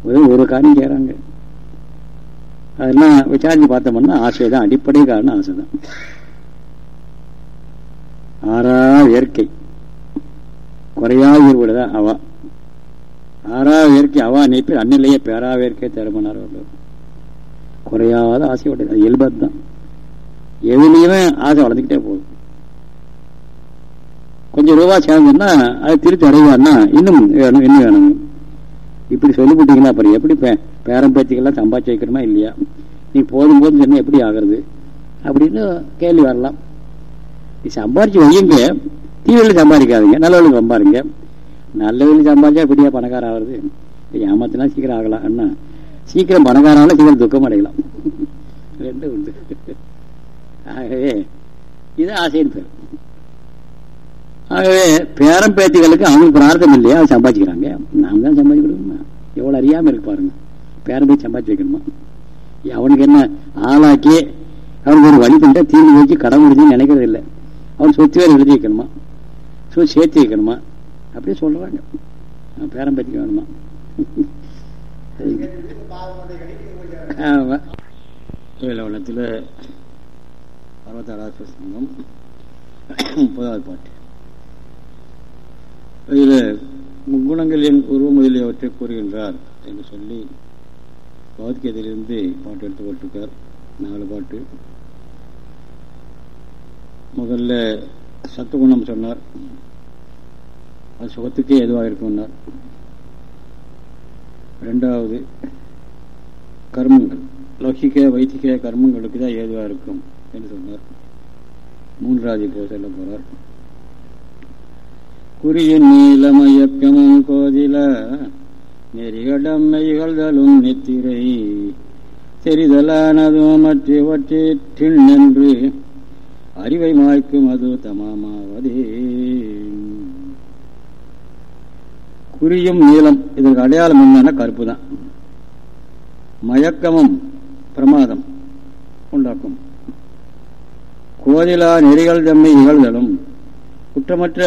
A: ஒரு ஒரு காரியம் செய்யறாங்க அதெல்லாம் விசாரிச்சு பார்த்தோம்னா ஆசை தான் அடிப்படை காரணம் ஆசை தான் ஆறா இயற்கை. குறையா ஈடுபடுதான் அவா. ஆறா இயற்கை அவா நினைப்பில் அன்னிலேயே பேரா இயற்கை தருமனார் குறையாத ஆசை அது இயல்பது தான் எதுலேயுமே ஆசை வளர்ந்துக்கிட்டே போகுது. கொஞ்சம் ரூபா சேர்ந்துன்னா அது திருப்பி அடைவான்னா இன்னும் வேணும் இன்னும் வேணும். இப்படி சொல்லிவிட்டீங்களா? அப்புறம் எப்படி பேரம் பேத்திக்கெல்லாம் சம்பாதிச்சு வைக்கணுமா? இல்லையா? நீ போதும் போதும் சொன்னால் எப்படி ஆகிறது? அப்படின்னு கேள்வி வரலாம். சம்பாரிச்சு வையுங்க தீவிரம் சம்பாதிக்காதீங்க. நல்லவர்களுக்கு சம்பாருங்க. நல்லவர்களுக்கு சம்பாதிச்சா எப்படியா பணக்கார ஆகுறது ஏமாத்தினா சீக்கிரம் ஆகலாம். அண்ணா சீக்கிரம் பணக்காரனால சீக்கிரம் துக்கம் அடையலாம். ரெண்டு உண்டு. ஆகவே இது ஆசையின் பேர். ஆகவே பேரம் பேத்திகளுக்கு அவங்களுக்கு பிரார்த்தம் இல்லையா? அவங்க சம்பாதிக்கிறாங்க நாம் தான் சம்பாதிச்சு கொடுக்கணுமா? எவ்வளோ அறியாமல் இருக்கு பாருங்க. பேரம் பேச்சு சம்பாதிச்சு வைக்கணுமா? அவனுக்கு என்ன? ஆளாக்கி அவனுக்கு ஒரு வழி பண்ணிட்டா தீர்ந்து வச்சு கடவுள் நினைக்கிறது இல்லை அவன் சொத்து வேறு எழுதி வைக்கணுமா? சொத்து சேர்த்து வைக்கணுமா? அப்படி சொல்கிறாங்க பேரம் பேத்திக்க வேணுமா? ஏழவனத்தில் அறுபத்தாறாவது பிரசங்கம் முப்பதாவது பாட்டு. இதில் முக்குணங்களின் உருவ முதலியவற்றை கூறுகின்றார் என்று சொல்லி பகவத்கீதையிலிருந்து பாட்டு எடுத்து போட்டிருக்கார் நாலு பாட்டு. முதல்ல சத்துகுணம் சொன்னார். அது சுகத்துக்கே எதுவாக இருக்கும்னார். ரெண்டாவது கர்மங்கள். லௌகிக வைத்திக கர்மங்களுக்கு தான் ஏதுவாக இருக்கும் என்று சொன்னார். மூன்றாவது இப்போ சொல்ல போகிறார் குறியின் நீலமயக்கமும் கோதில நெறிகடம் மெய்கழ்தலும் நெத்திரை. தெரிதலானதும் மற்றவற்றின் நின்று அறிவை மாய்க்கும் அது தமாமாவதே. குறியும் நீளம் இதற்கு அடையாளம் என்னன்னா கருப்பு தான் மயக்கமும் பிரமாதம் உண்டாக்கும். கோதிலா நெறிகள் தம்மை இகழ்தலும். குற்றமற்ற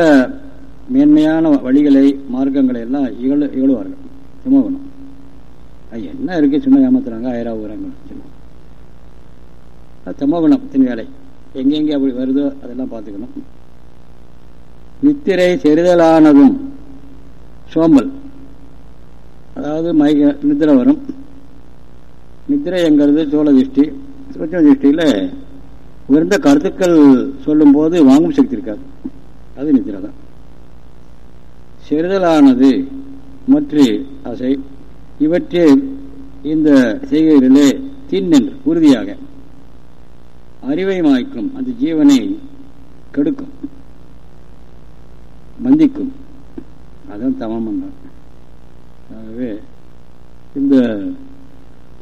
A: மேன்மையான வழிகளை மார்க்கங்களை எல்லாம் இகழ இகழுவார்கள். சுமோகணும் அது என்ன இருக்கு சும்மா ஏமாத்துறாங்க ஆயிரம் ஊறாங்க சொல்லுவோம் அது வேலை. எங்கெங்கே அப்படி வருதோ அதெல்லாம் பார்த்துக்கணும். நித்திரை செறிதலானதும் சோம்பல். அதாவது மைக நித்திரை வரும். நித்திரைங்கிறது சோழ திருஷ்டி. திருஷ்டியில் உயர்ந்த கருத்துக்கள் சொல்லும்போது வாங்கும் சக்தி இருக்காது. அது நித்திரை தான். செறிதலானது மற்ற அசை. இவற்றே இந்த செய்கைகளிலே தின்னென்று உறுதியாக. அறிவை மாய்க்கும் அந்த ஜீவனை கெடுக்கும் மந்திக்கும் அதான் தமம் ஆகவே இந்த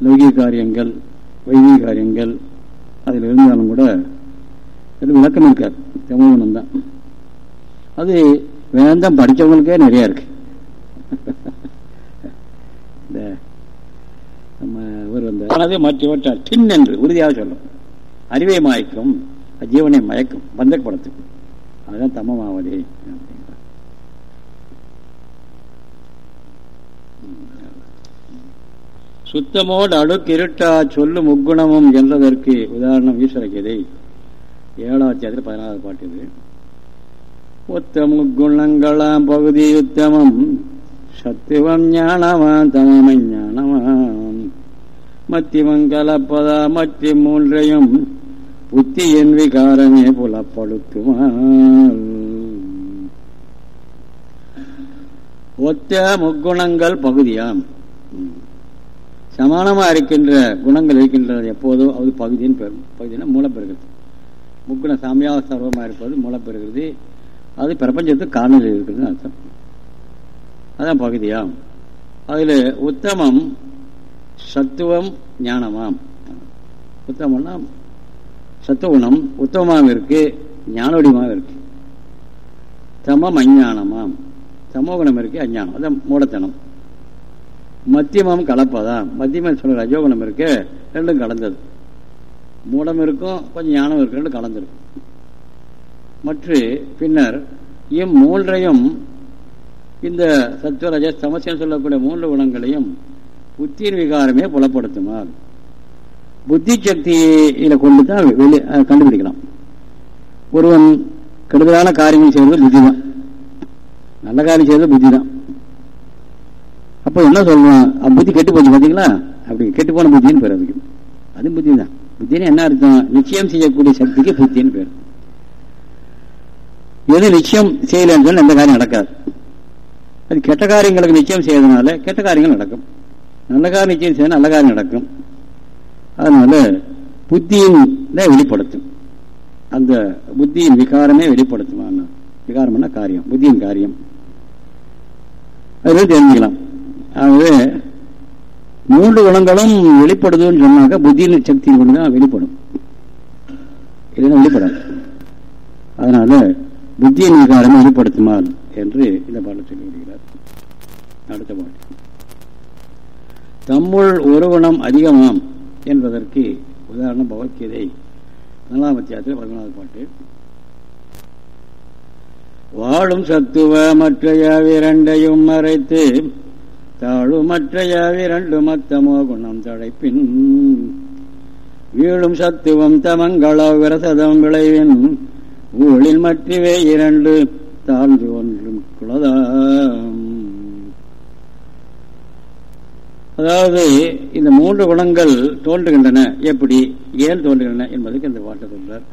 A: லௌகிக காரியங்கள் வைதிக காரியங்கள் அதில் இருந்தாலும் கூட விளக்கம் இருக்காது. தமோகுணம் தான் அது வேந்தம் படித்தவங்களுக்கே நிறைய இருக்கு. இந்த நம்ம ஒரு வந்து மாற்றி மற்றவற்ற டின் என்று உறுதியாக சொல்லும். அறிவை மாயக்கும் ஜீவனை மயக்கும் பந்தப்படுத்தும் அதுதான் தமமாவதே அப்படிங்கிறார். சுத்தமோடு அடுக்கிருட்டா சொல்லு முக்குணமும் என்றதற்கு உதாரணம் ஈஸ்வர கீதை. ஏழாவது அதில் பதினாறாவது பாட்டு இது. ஒத்த முக்குணங்களாம் பகுதி உத்தமம் சத்துவம் ஞானமாம் தமமை ஞானமாம் மத்தியமம் மத்தி மூன்றையும் புத்தி என் விகாரமே புலப்படுத்துமால் ஒத்த முக்குணங்கள் பகுதியாம். சமானமாக இருக்கின்ற குணங்கள் இருக்கின்றது எப்போதோ அது பகுதியின் பெறும் பகுதினா மூலப்பெறுகிறது முக்குண சாமியாக சர்வமாக இருப்பது மூலப்பெறுகிறது அது பிரபஞ்சத்துக்கு காரணம் இருக்குதுன்னு அர்த்தம். அதான் பகுதியாம். அதில் உத்தமம் சத்துவம் ஞானமாம். உத்தமம்னா சத்துவகுணம் உத்தமமாகவும் இருக்கு ஞானோடியமாகவும் இருக்கு தமம் அஞ்ஞானமாம் தமோகுணம் இருக்கு அஞ்ஞானம். அதான் மூடத்தனம். மத்தியமம் கலப்பதான் மத்தியமம் சொல்ல ரஜோகுணம் இருக்கு ரெண்டும் கலந்தது. மூடம் இருக்கும் கொஞ்சம் ஞானம் இருக்கு ரெண்டும் கலந்துருக்கும். மற்ற பின்னர் இம்மூன்றையும் இந்த சத்துவரஜ சமசியம் சொல்லக்கூடிய மூன்று குணங்களையும் புத்தியின் விகாரமே புலப்படுத்துமா புத்தி சக்தியில கொண்டு தான் வெளி கண்டுபிடிக்கலாம். ஒருவன் கெடுதலான காரியங்கள் செய்வது புத்தி தான் நல்ல காரியம் செய்வது புத்தி தான் அப்போ என்ன சொல்லுவான் புத்தி கெட்டு போச்சு பார்த்தீங்களா அப்படி கெட்டு போன புத்தின்னு பேர் அதுக்கு. அது புத்தி தான் புத்தின்னு என்ன அர்த்தம்? நிச்சயம் செய்யக்கூடிய சக்திக்கு புத்தின்னு பேர். எது நிச்சயம் செய்யலன்னு சொல்லி எந்த காரியம் நடக்காது. அது கெட்ட காரியங்களுக்கு நிச்சயம் செய்யறதுனால கெட்ட காரியங்கள் நடக்கும். நல்ல காரியம் நிச்சயம் செய்ய நல்ல காரியம் நடக்கும். அதனால புத்தியின் வெளிப்படுத்தும். அந்த புத்தியின் விகாரமே வெளிப்படுத்தும் விகாரம்னா காரியம் புத்தியின் காரியம். அது தெரிஞ்சுக்கலாம். ஆகவே மூன்று குணங்களும் வெளிப்படுதுன்னு சொன்னாக்க புத்தியின் சக்தியின் கொண்டு தான் வெளிப்படும். இல்லைன்னா வெளிப்படாது. அதனால புத்தியின் விகாரமே வெளிப்படுத்துமாள் என்று இந்த பாடல் சொல்லி வருகிறார் அடுத்த பாட்டு தம்முள் ஒரு குணம் அதிகமாம். என்பதற்கு உதாரணம் பகவத்கீதை நாலாம் அத்தியாயத்தில் பதினாவது பாட்டு. வாழும் சத்துவ மற்றைய விரண்டையும் மறைத்து தாழும் மற்றைய விரண்டு மத்தமோ குணம் தழைப்பின் வீழும் சத்துவம் தமங்கள விரசதம் விளைவின் ஊழில் மற்றவே இரண்டு தாழ்ந்து ஒன்றும் குலதாம். அதாவது இந்த மூன்று குணங்கள் தோன்றுகின்றன. எப்படி? ஏன் தோன்றுகின்றன என்பதற்கு இந்த பாட்டை சொல்றார்.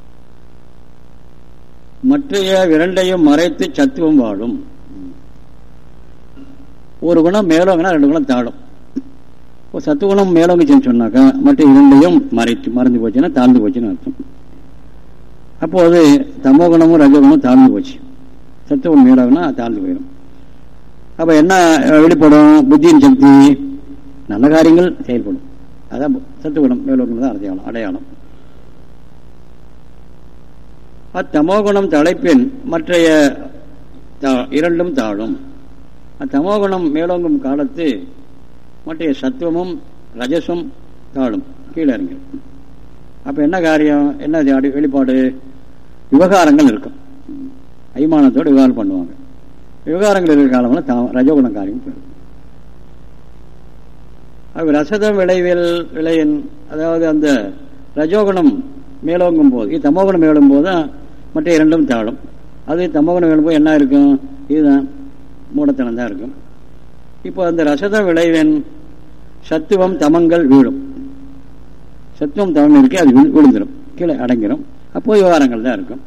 A: மற்றைய இரண்டையும் மறைத்து சத்துவம் வாழும். ஒரு குணம் மேலோங்கினா ரெண்டு குணம் தாழும். இப்போ சத்துவகுணம் மேலோங்கிச்சுன்னு சொன்னாக்கா மற்ற இரண்டையும் மறைத்து மறந்து போச்சுன்னா தாழ்ந்து போச்சுன்னு அர்த்தம். அப்போது தமோ குணமும் ரஜகுணமும் தாழ்ந்து போச்சு. சத்துவம் மேலாகுனா தாழ்ந்து போயிடும். அப்போ என்ன வெளிப்படும்? புத்தியின் சக்தி நல்ல காரியங்கள் செயல்படும். அதான் சத்துவகுணம் மேலோகம் தான் அடையாளம் அடையாளம். அத்தமோகுணம் தலைப்பின் மற்றைய இரண்டும் தாழும். அத்தமோகுணம் மேலோங்கும் காலத்து மற்றைய சத்துவமும் ரஜசும் தாழும். கீழே இறங்கி. அப்ப என்ன காரியம்? என்ன வெளிப்பாடு? விவகாரங்கள் இருக்கும். அய்மானத்தோடு விவகாரம் பண்ணுவாங்க. விவகாரங்கள் இருக்கிற காலம்ல ரஜகுணம் காரியம் போயிடும் ரசதம் விளைவில் விளையின் அதாவது அந்த ரஜோகுணம் மேலோங்கும் போது இது தமோகுணம் மேலும் போது தான் மற்ற இரண்டும் தாழும். அது தமோகுணம் மேலும் போது என்ன இருக்கும்? இதுதான் மூடத்தனம் தான் இருக்கும். இப்போ அந்த ரசதம் விளைவின் சத்துவம் தமங்கள் வீழும். சத்துவம் தமம் இருக்கு அது விழுந்துடும் கீழே அடங்கிடும் அப்போ விவகாரங்கள் தான் இருக்கும்.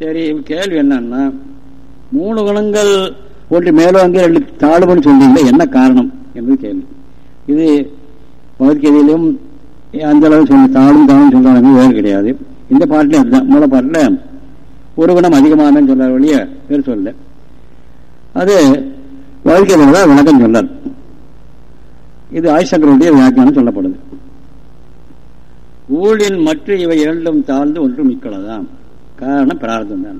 A: சரி கேள்வி என்னன்னா மூணு குணங்கள் ஒன்று மேலோங்கி ரெண்டு தாழ்வுன்னு சொல்றீங்களே என்ன காரணம்? என்பது கேள்வி. இது பகவத்கீதையிலும் அந்த அளவு சொல்லி தாழும் தாழும் சொல்றாங்க வேறு கிடையாது. இந்த பாட்டிலும் அதுதான். மூல பாட்டில் ஒரு குணம் அதிகமானன்னு சொல்றாரு வழிய வேறு சொல்ல அது பகவத்கீதையில தான் விளக்கம் சொல்றார் இது ஆயுசங்கருடைய வியாக்கியானம் சொல்லப்படுது. ஊழின் மற்ற இவை இரண்டும் தாழ்ந்து ஒன்று மிக்கலதாம் காரணம் பிரார்த்தம் தான்.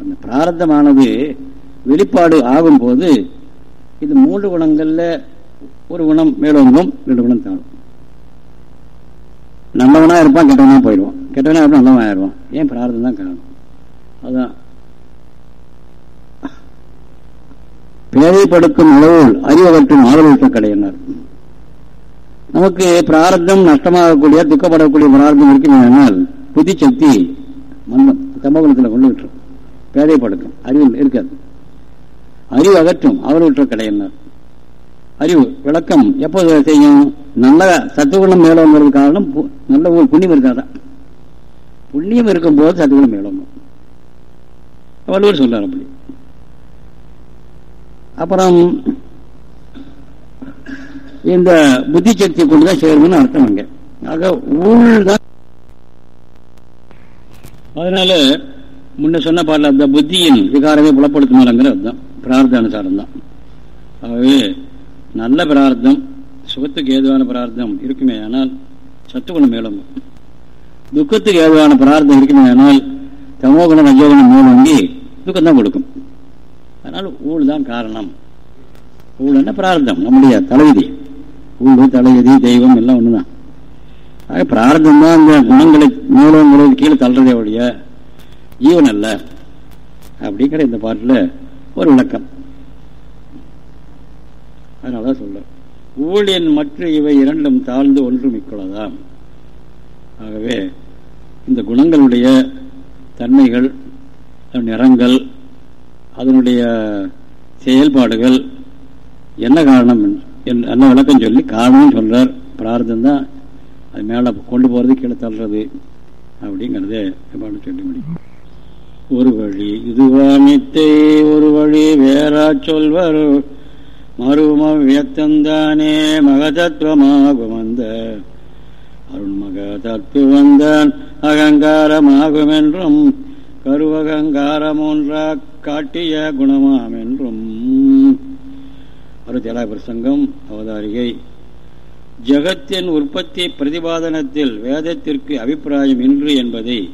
A: அந்த பிரார்த்தமானது வெளிப்பாடு ஆகும் போது இது மூன்று குணங்கள்ல ஒரு குணம் மேலோங்கும் ரெண்டு குணம் தாழும் நல்லவனா இருப்பான் கெட்டவனா போயிடுவான். கெட்டவனா இருப்பான் நல்லவன் ஆயிடுவான். ஏன் பிரார்த்தம் தான் காரணம்? அதுதான் பேதைப்படுத்தும் அளவு அறிவகற்றும் ஆதரவற்ற கடையினர். நமக்கு பிராரத்தம் நஷ்டமாகக்கூடிய துக்கப்படக்கூடிய பிரார்த்தம் இருக்குமானால் புத்தி சக்தி மந்தம் தம்பகுலத்தில் கொண்டு விட்டுரும். பேதைப்படுத்தும். அறிவு இருக்காது. அறிவு அகற்றும் அவர் விட்டுற கடையினர். அறிவு விளக்கம் எப்போது செய்யும்? நல்ல சத்துவகுணம் மேலோங்கிறது காரணம் பு- நல்ல ஒரு புண்ணியம் இருக்காதான் புண்ணியம் இருக்கும்போது சத்துகுணம் மேலோங்கும். வள்ளுவர் சொல்றார் அப்படி. அப்புறம் இந்த புத்தி சக்தியை கொண்டுதான் சேரும்னு அர்த்தம் அங்க. ஆக ஊழல்தான் அதனால முன்ன சொன்ன பாடல அந்த புத்தியின் விகாரமே புலப்படுத்துமாலங்கிற அதுதான் பிரார்த்த அனுசாரம் தான். ஆகவே நல்ல பிரார்த்தம் சுகத்துக்கு ஏதுவான பிரார்த்தம் இருக்குமே ஆனால் சத்துகுணம் மேலோங்கும். துக்கத்துக்கு ஏதுவான பிரார்த்தம் இருக்குமே ஆனால் தமோகுணம் ரஜோகுணம் மேலோங்கி துக்கம்தான் கொடுக்கும். அதனால் ஊழ் தான் காரணம். ஊழ் என்ன பிரார்த்தம்? நம்முடைய தலைவிதி. ஊழ் தலைவிதி தெய்வம் எல்லாம் ஒண்ணுதான். ஆக பிரார்த்தம் தான் இந்த குணங்களை மேலோங்கிறது கீழே தள்ளுறதே ஒழிய ஜீவன் அல்ல. அப்படிங்கிற இந்த பாட்டில். ஒரு விளக்கம். அதனாலதான் சொல்ல ஊழியன் மற்ற இவை இரண்டும் தாழ்ந்து ஒன்று மிக்கொள்ளதாம் ஆகவே இந்த குணங்களுடைய தன்மைகள் நிறங்கள் அதனுடைய செயல்பாடுகள் என்ன காரணம் என்ன விளக்கம் சொல்லி காரணம் சொல்றார். பிரார்த்தம் தான் அது மேலே கொண்டு போகிறது கீழே தள்ளுறது அப்படிங்கிறதே சொல்லி முடியும்? ஒரு வழி இதுவாமித்தை ஒரு வழி வேறா சொல்வர்? மறும மகதத்துவமாகுமந்த. மகதத்துவமாகும் அந்த அருண்மக தத்துவந்தான் அகங்காரமாகும் என்றும் கருவகங்காரம் ஒன்றா காட்டிய குணமாம் என்றும் அறுபத்தி ஏழாவது பிரசங்கம் அவதாரிகை. ஜகத்தின் உற்பத்தி பிரதிபாதனத்தில் வேதத்திற்கு அபிப்பிராயம் இன்று என்பதை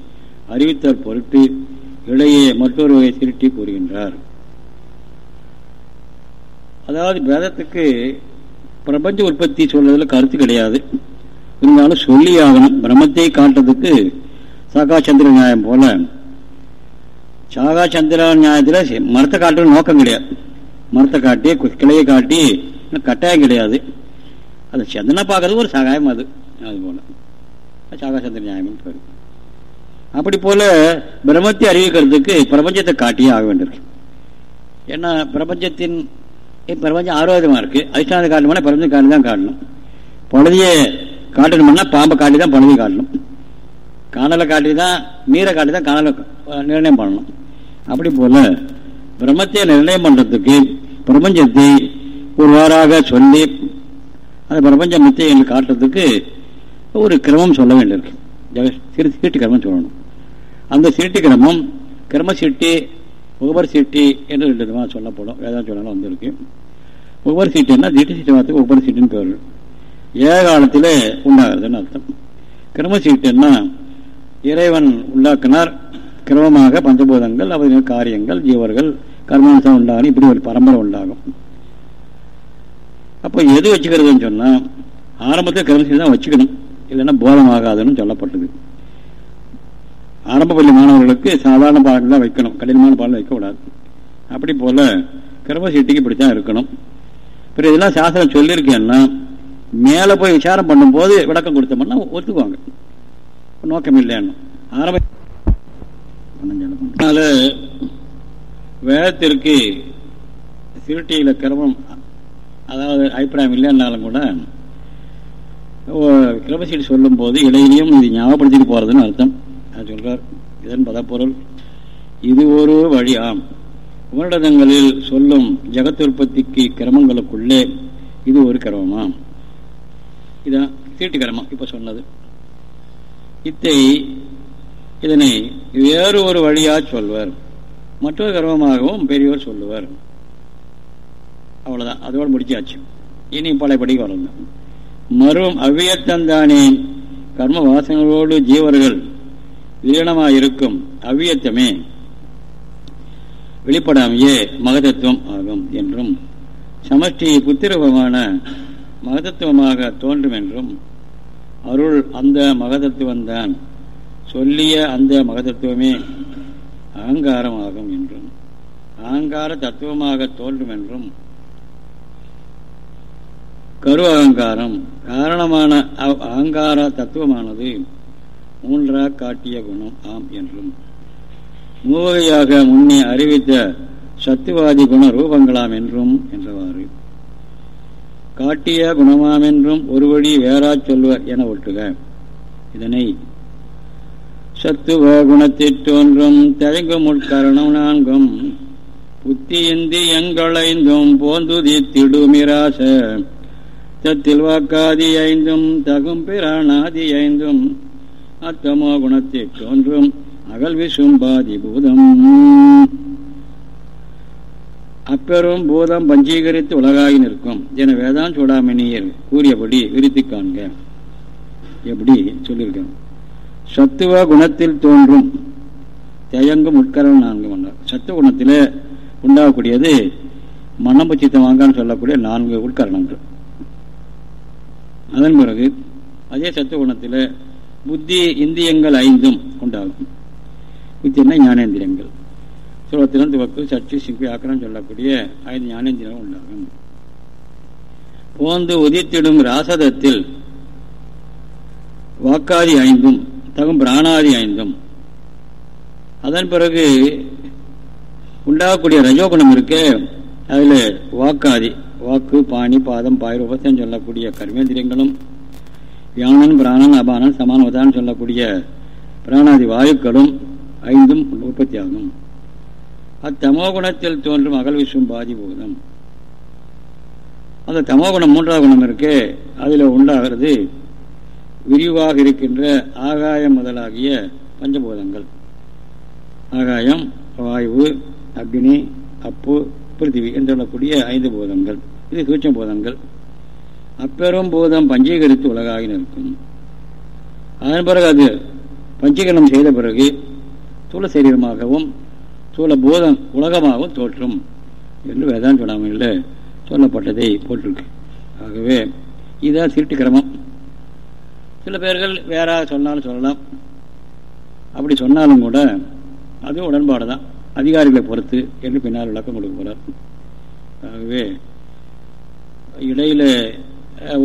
A: அறிவித்த பொருட்டு இடையே மற்றொரு வகை திருட்டி கூறுகின்றார். அதாவது வேதத்துக்கு பிரபஞ்ச உற்பத்தி சொல்றதுல கருத்து கிடையாது. இருந்தாலும் சொல்லி ஆகணும் பிரம்மத்தை காட்டுறதுக்கு சாகா சந்திர நியாயம் போல. சாகா சந்திர நியாயத்தில் மரத்தை காட்டுற நோக்கம் கிடையாது. மரத்தை காட்டி கிளையை காட்டி கட்டாயம் கிடையாது. அது சந்திரனை பார்க்கறது ஒரு சகாயம் அது. அது போல. சாகா சந்திர நியாயம் பேரு. அப்படி போல பிரம்மத்தை அறிவிக்கிறதுக்கு பிரபஞ்சத்தை காட்டியே ஆக வேண்டியிருக்கு. ஏன்னா பிரபஞ்சத்தின் பிரபஞ்சம் ஆரோக்கியமாக இருக்குது அதிஷ்டானத்தை காட்டணும்னா பிரபஞ்சம் காட்டி தான் காட்டணும். பொழுதியை காட்டணும்னா பாம்பை காட்டி தான் பொழுதி காட்டணும். காணலை காட்டி தான் நீரை காட்டி தான் காணலை நிர்ணயம் பண்ணணும். அப்படி போல் பிரம்மத்தை நிர்ணயம் பண்ணுறதுக்கு பிரபஞ்சத்தை ஒருவாறாக சொல்லி அந்த பிரபஞ்ச மித்தை என்று காட்டுறதுக்கு ஒரு கிரமம் சொல்ல வேண்டியிருக்கு. ஜெக- சிறு சீட்டு கிரமம் சொல்லணும். அந்த சீட்டு கிரமம் கிரம சீட்டி உபர் சீட்டி என்று ரெண்டு விதமாக சொல்லப்படும். வேதாந்த சொன்னாலும் வந்திருக்கு. ஒவ்வொரு சீட்டுன்னா தீட்டு சீட்டு ஒவ்வொரு சீட்டுன்னு பேர் ஏக காலத்தில் உண்டாகுதுன்னு அர்த்தம். கிரம சீட்டுன்னா இறைவன் உள்ளாக்கினார். கிரமமாக பஞ்சபூதங்கள் அவர்கள் காரியங்கள் ஜீவர்கள் கர்மானுசம் உண்டாகும் இப்படி ஒரு பரம்பரை உண்டாகும். அப்போ எது வச்சுக்கிறதுன்னு சொன்னா ஆரம்பத்தில் கிரமசீல் தான் வச்சுக்கணும். இல்லைன்னா போதமாகாதுன்னு சொல்லப்பட்டது. ஆரம்ப பள்ளி மாணவர்களுக்கு சாதாரண பாடங்கள் தான் வைக்கணும். கடினமான பாடல் வைக்கக்கூடாது. அப்படி போல கிரம சீட்டுக்கு இப்படித்தான் இருக்கணும். பிறகு இதெல்லாம் சாஸ்திரம் சொல்லியிருக்கேன்னா மேலே போய் விசாரம் பண்ணும்போது விளக்கம் கொடுத்தோம்னா ஒத்துக்குவாங்க. நோக்கம் இல்லைன்னு. ஆரம்ப அதனால வேதத்திற்கு சிருட்டியில கிரமம் அதாவது அபிப்பிராயம் இல்லைன்னாலும் கூட கிரமசீடு சொல்லும் போது இடையிலையும் இது ஞாபகப்படுத்திட்டு போறதுன்னு அர்த்தம். அது சொல்றார். இதன் பதப்பொருள் இது ஒரு வழியாம் உபனிடதங்களில் சொல்லும் ஜெகத் உற்பத்திக்கு கிரமங்களுக்குள்ளே இது ஒரு கிரமமா? இதான் தீட்டு கிரமம் இப்போ சொன்னது. இத்தை இதனை வேறு ஒரு வழியாக சொல்வர். மற்றொரு கர்வமாகவும் பெரியவர் சொல்லுவர். அவ்வளோதான் அதோடு முடிச்சாச்சு. இனி பழையபடி வரணும் மறும் அவ்வியத்தந்தானே கர்ம வாசனைகளோடு ஜீவர்கள் விலீனமாயிருக்கும் அவ்வியத்தமே. வெளிப்படாமையே மகதத்துவம் ஆகும் என்றும் சமஷ்டி புத்திரபமான மகதத்துவமாக தோன்றும் என்றும் அருள் அந்த மகதத்துவம்தான் சொல்லிய அந்த மகதத்துவமே அகங்காரமாகும் என்றும் அகங்கார தத்துவமாக தோன்றும் என்றும் கரு அகங்காரம் காரணமான அகங்கார தத்துவமானது மூன்றாக காட்டிய குணம் ஆம் என்றும் மூவகையாக முன்னே அறிவித்த சத்துவாதி குண ரூபங்களாம் என்றும் என்றவாறு. காட்டிய குணமாமென்றும் ஒரு வழி வேறா சொல்வர் என ஒட்டுக. இதனை சத்துவ குணத்திற் தோன்றும் தயங்கும் உட்கரணம் நான்கும். புத்தியந்தி எங்களைந்தும் போந்துதி திடுமிராச தத்தில் வாக்காதி ஐந்தும் தகும் பிராணாதி ஐந்தும். அத்தமோ குணத்திற் தோன்றும் அகல் விசும்பாதி பூதம் அப்பெரும் பூதம் பஞ்சீகரித்து உலகாகி நிற்கும். என வேதான் சூடாமணியர் கூறியபடி விரித்து காண்க. எப்படி சொல்லியிருக்கேன் சத்துவ குணத்தில் தோன்றும். தயங்கும் உட்கரம் நான்கு மன்னர். சத்துவ குணத்தில் உண்டாகக்கூடியது மன்னம்பு சித்தம் வாங்கான்னு சொல்லக்கூடிய நான்கு உட்கரணங்கள். அதன் பிறகு அதே சத்துவ குணத்தில் புத்தி இந்தியங்கள் ஐந்தும் உண்டாகும். புத்தினா ஞானேந்திரியங்கள். சுலத்திலும் துவக்கு சர்ச்சி சிங்கி ஆக்கிரம் சொல்லக்கூடிய ஐந்து ஞானேந்திரங்கள் உண்டாகும். போந்து உதித்திடும் ராசதத்தில் வாக்காதி ஐந்தும் தகும் பிராணாதி ஐந்தும். அதன் பிறகு உண்டாகக்கூடிய ரஜோகுணம் இருக்கு அதில் வாக்காதி வாக்கு பாணி பாதம் பாயிர உபசம் சொல்லக்கூடிய கர்மேந்திரியங்களும் வியானன் பிராணன் அபானன் சமானவதான் சொல்லக்கூடிய பிராணாதி வாயுக்களும் ஐந்தும் உற்பத்தி ஆகும் அத்தமோகுணத்தில் தோன்றும் அகல் விஸ்வம் பாதி பூதம். அந்த தமோகுணம் மூன்றாவது குணம் இருக்கு அதில் உண்டாகிறது விரிவாக இருக்கின்ற ஆகாயம் முதலாகிய பஞ்சபூதங்கள். ஆகாயம் வாயு அக்னி அப்பு பிருத்திவி என்று சொல்லக்கூடிய ஐந்து பூதங்கள். இது சூட்சம் பூதங்கள். அப்பெரும் பூதம் பஞ்சீகரித்து உலகாகி நிற்கும். அதன் பிறகு அது பஞ்சீகரணம் செய்த பிறகு ஸ்தூல சரீரமாகவும் ஸ்தூல பூதம் உலகமாகவும் தோற்றும் என்று வேதாந்த சொல்லாமல் சொல்லப்பட்டதை போட்டிருக்கு ஆகவே இதுதான் சீட்டு கிரமம். சில பேர்கள் வேற சொன்னாலும் சொல்லலாம். அப்படி சொன்னாலும் கூட அது உடன்பாடு தான். அதிகாரிகளை பொறுத்து என்று பின்னால் விளக்கம் கொடுக்க போகிறார் ஆகவே இடையில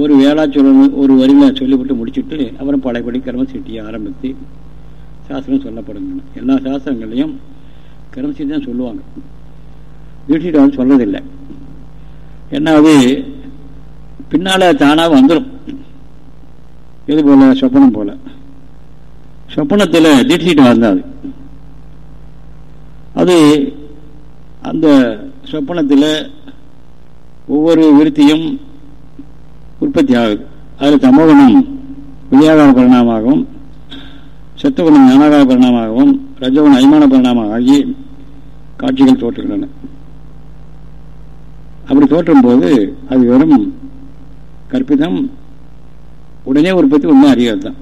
A: ஒரு வேளா சொல்லணும் ஒரு வரியில சொல்லிவிட்டு முடிச்சுட்டு அப்புறம் பழையபடி கிரமம் சீட்டியை ஆரம்பித்து சாஸ்திரம் சொல்லப்படுங்க எல்லா சாஸ்திரங்களையும் கர்ம தான் சொல்லுவாங்க. வீட்டு வந்து சொல்றதில்லை ஏன்னா அது பின்னால தானாக வந்துடும் இது போல? சொப்பனம் போல. சொப்பனத்தில் தீட்சிட்டு வந்தாது அது. அந்த சொப்பனத்தில் ஒவ்வொரு விருத்தியும் உற்பத்தி ஆகுது. அதில் தமோகுணம் விஜயாகார பரிணாமாகவும் சத்துவகுணம் ஞானகார பரிணாமாகவும் ரஜகுணம் அய்மான பரிணாமம் ஆகி காட்சிகள் தோற்றுகின்றன. அப்படி தோற்றும் போது அது வெறும் கற்பிதம் உடனே உற்பத்தி உண்மை அறியாது தான்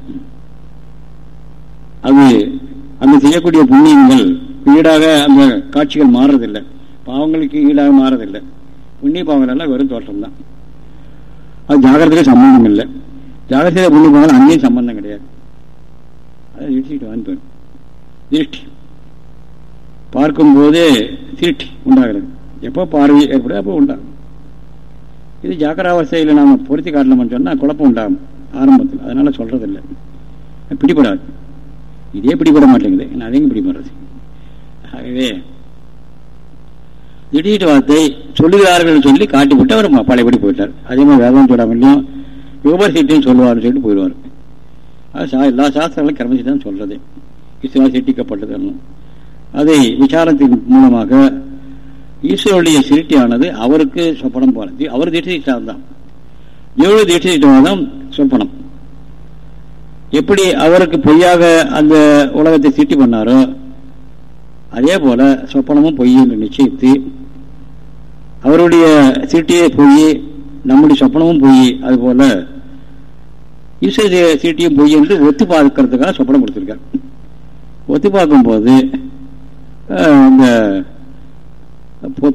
A: அது அந்த செய்யக்கூடிய புண்ணியங்கள் ஈடாக அந்த காட்சிகள் மாறுறதில்லை. பாவங்களுக்கு ஈடாக மாறதில்லை புண்ணிய பாவங்கள் எல்லாம் வெறும் தோற்றம் தான் அது ஜாகிரதையில சம்பந்தம் இல்லை. ஜாகிரதையில புண்ணிய பாவங்கள் அங்கேயும் சம்பந்தம் கிடையாது அதை திருஷ்டி பார்க்கும்போதே திருஷ்டி உண்டாகிறது. எப்போ பார்வை ஏற்படுது அப்போ உண்டாகும். இது ஜாக்கிராவஸ்தையில் நாம் பொருத்தி காட்டணும்னு சொன்னால் குழப்பம் உண்டாகும் ஆரம்பத்தில். அதனால சொல்கிறதில்லை பிடிபடாது. இதே பிடிபட மாட்டேங்குது. நான் அதையும் பிடிபடுறது. ஆகவே திடீர் வார்த்தை சொல்லுகிறார்கள் சொல்லி காட்டிவிட்டு அவர் பழையபடி போயிட்டார். அதே மாதிரி வேதம் சொல்லாமலையும் யோகசீட்டையும் சொல்லுவார்னு சொல்லிட்டு போயிடுவார். எல்லா சாஸ்திரங்களும் கர்மசி தான் சொல்றது. ஈஸ்வரா சிட்டிக்கப்பட்டது அதை விசாரத்தின் மூலமாக ஈஸ்வருடைய சிருட்டியானது அவருக்கு சொப்பனம் போல. அவர் தீட்சிதான் தான் எவ்வளவு தீட்சிதான் சொப்பனம். எப்படி அவருக்கு பொய்யாக அந்த உலகத்தை சிருட்டி பண்ணாரோ அதே போல சொப்பனமும் பொய் என்று நிச்சயித்து அவருடைய சீட்டியே பொய் நம்முடைய சொப்பனமும் பொய் அது ஈஸ்வர சீட்டியும் பொய் என்று ஒத்து பார்க்கறதுக்காக சொப்பனம் கொடுத்துருக்கார். ஒத்து பார்க்கும்போது அந்த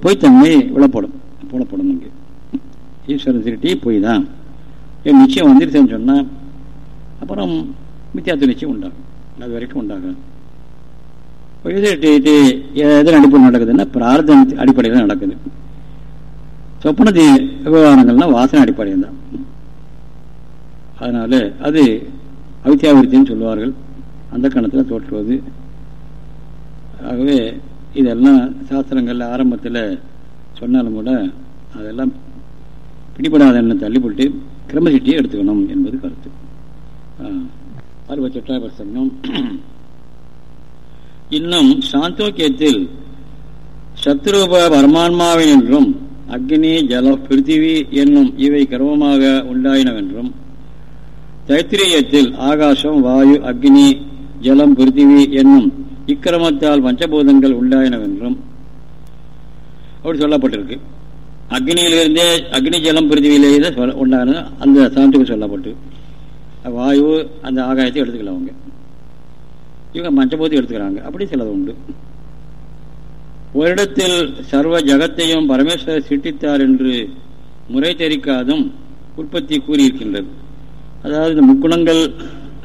A: பொய்த்தன்மை விழப்படும் புலப்படும் இங்கே. ஈஸ்வரன் திருட்டி பொய் தான் என் நிச்சயம் வந்துருச்சுன்னு சொன்னால் அப்புறம் மித்தியாத்து நிச்சயம் உண்டாகும். அது வரைக்கும் உண்டாகும் எதன் அடிப்படை நடக்குதுன்னா பிரார்த்தன அடிப்படையில் நடக்குது. சொப்பனதி விவகாரங்கள்லாம் வாசனை அடிப்படையில் தான். அதனால அது அவித்தியாவிருத்தின்னு சொல்லுவார்கள். அந்த கணத்தில் தோற்றுவது. ஆகவே இதெல்லாம் சாஸ்திரங்களில் ஆரம்பத்தில் சொன்னாலும் கூட அதெல்லாம் பிடிபடாத எண்ணம் தள்ளிப்பட்டு கிரமசிட்டியை எடுத்துக்கணும் என்பது கருத்து. அறுபத்தெட்டாம் பிரசங்கம் இன்னும் சாந்தோக்கியத்தில் சத்ரூப பரமான்மாவின் என்றும் அக்னி ஜல பிருத்திவி என்னும் இவை கர்வமாக உண்டாயினவென்றும் தைத்திரியத்தில் ஆகாசம் வாயு அக்னி ஜலம் பிருத்திவி என்னும் இக்கிரமத்தால் பஞ்சபூதங்கள் உண்டாயினவென்றும் அப்படி சொல்லப்பட்டிருக்கு. அக்னியிலிருந்தே அக்னி ஜலம் பிருத்திவியிலேயே உண்டான அந்த சாந்தத்துக்கு சொல்லப்பட்டு வாயு அந்த ஆகாயத்தை எடுத்துக்கலாம் அவங்க. இவங்க மஞ்சபூதம் எடுத்துக்கிறாங்க. அப்படி சிலது உண்டு. ஒரு இடத்தில் சர்வ ஜகத்தையும் பரமேஸ்வரர் சிட்டித்தார் என்று முறை தெரிக்காதும் உற்பத்தி கூறியிருக்கின்றது. அதாவது இந்த முக்குணங்கள்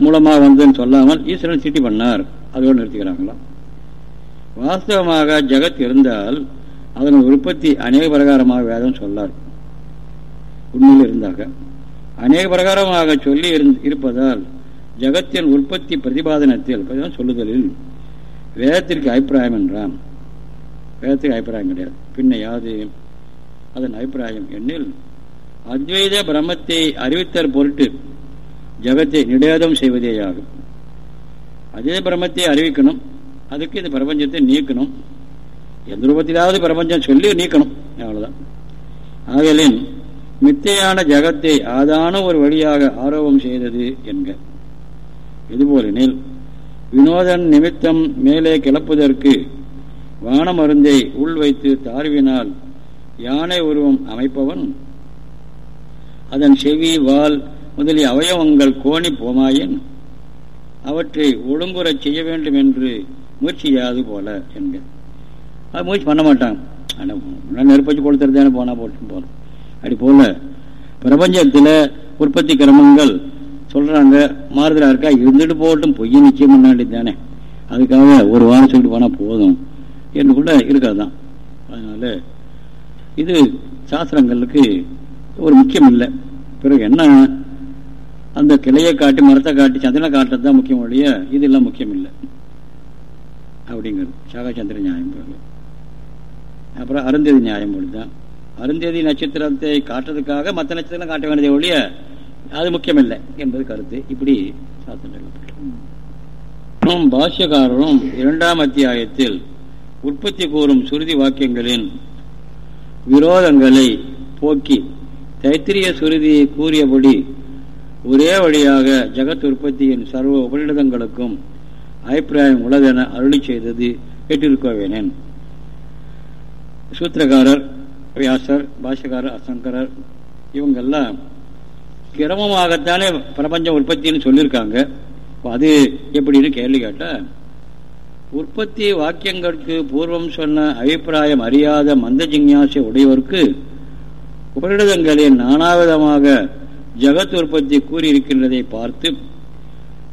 A: மூலமாக வந்ததுன்னு சொல்லாமல் ஈஸ்வரன் சிட்டி பண்ணார். அதோடு நிறுத்திக்கிறாங்களாம் வாஸ்தவமாக ஜகத் இருந்தால் அதன் உற்பத்தி அநேக பிரகாரமாக வேதம் சொல்லார். உண்மையில் இருந்தாக. அநேக பிரகாரமாக சொல்லி இருப்பதால் ஜகத்தின் உற்பத்தி பிரதிபாதனத்தில் சொல்லுதலில் வேதத்திற்கு அபிப்பிராயம் என்றான் வேதத்துக்கு அபிப்பிராயம் கிடையாது. பின்ன யாது? அதன் அபிப்பிராயம் எண்ணில் அத்வைத பிரம்மத்தை அறிவித்தல் பொருட்டு ஜகத்தை நிடேதம் செய்வதேயாகும். அதே பிரம்மத்தை அறிவிக்கணும். அதுக்கு இந்த பிரபஞ்சத்தை நீக்கணும். எந்த ரூபத்திலாவது பிரபஞ்சம் சொல்லி நீக்கணும். அவ்வளவுதான். ஆகலின் மித்தையான ஜகத்தை ஆதான ஒரு வழியாக ஆரோபம் செய்தது என்க. இதுபோலெனில் வினோதன் நிமித்தம் மேலே கிளப்புவதற்கு வானமருந்தை உள் வைத்து தாழ்வினால் யானை உருவம் அமைப்பவன். அதன் செவி வால் முதலிய அவயவங்கள் கோணி போமாயின் அவற்றை ஒழுங்குறச் செய்ய வேண்டும் என்று முயற்சியாது போல என்க அது முயற்சி பண்ண மாட்டாங்க. ஆனால் நெருப்பச்சு கொடுத்துருதானே போனால் போட்டு போகலாம் அப்படி போல பிரபஞ்சத்தில் உற்பத்தி கிரமங்கள் சொல்கிறாங்க மாறுதலாக இருக்கா? இருந்துட்டு போகட்டும் பொய்ய நிச்சயம் முன்னாடி தானே. அதுக்காக ஒரு வாரம் சொல்லிட்டு போனால் போதும் என்று கூட இருக்காதான் அதனால் இது சாஸ்திரங்களுக்கு ஒரு முக்கியம் இல்லை. பிறகு என்ன அந்த கிளையை காட்டி மரத்தை காட்டி சந்திரனை காட்டுறது தான் முக்கியம் ஒழிய இதெல்லாம் முக்கியம் இல்லை அப்படிங்கிறது. சாகச்சந்திர நியாயம் பிறகு அப்புறம் அருந்ததி நியாயம் தான் அருந்ததி நட்சத்திரத்தை காட்டுறதுக்காக மற்ற நட்சத்திரம் காட்ட வேண்டியதை ஒழிய அது முக்கியமில்லை என்பது கருத்து. இப்படி சாத்திரம் பாஷ்யக்காரரும் இரண்டாம் அத்தியாயத்தில் உற்பத்தி கூறும் சுருதி வாக்கியங்களின் விரோதங்களை போக்கி தைத்திரிய சுருதி கூறியபடி ஒரே வழியாக ஜகத் உற்பத்தியின் சர்வ உபநிடதங்களுக்கும் அபிப்பிராயம் உள்ளதென அருளி செய்தது கேட்டிருக்கவேனேன். சூத்திரகாரர் வியாசர் பாஷகாரர் அசங்கரர் இவங்கெல்லாம் கிரமமாகத்தானே பிரபஞ்ச உற்பத்தின்னு சொல்லியிருக்காங்க அது எப்படின்னு கேள்வி கேட்டா உற்பத்தி வாக்கியங்களுக்கு பூர்வம் சொன்ன அபிப்பிராயம் அறியாத மந்த ஜிஞ்ஞாசை உடையவருக்கு உபரிடதங்களில் நானாவிதமாக ஜகத் உற்பத்தி கூறியிருக்கின்றதை பார்த்து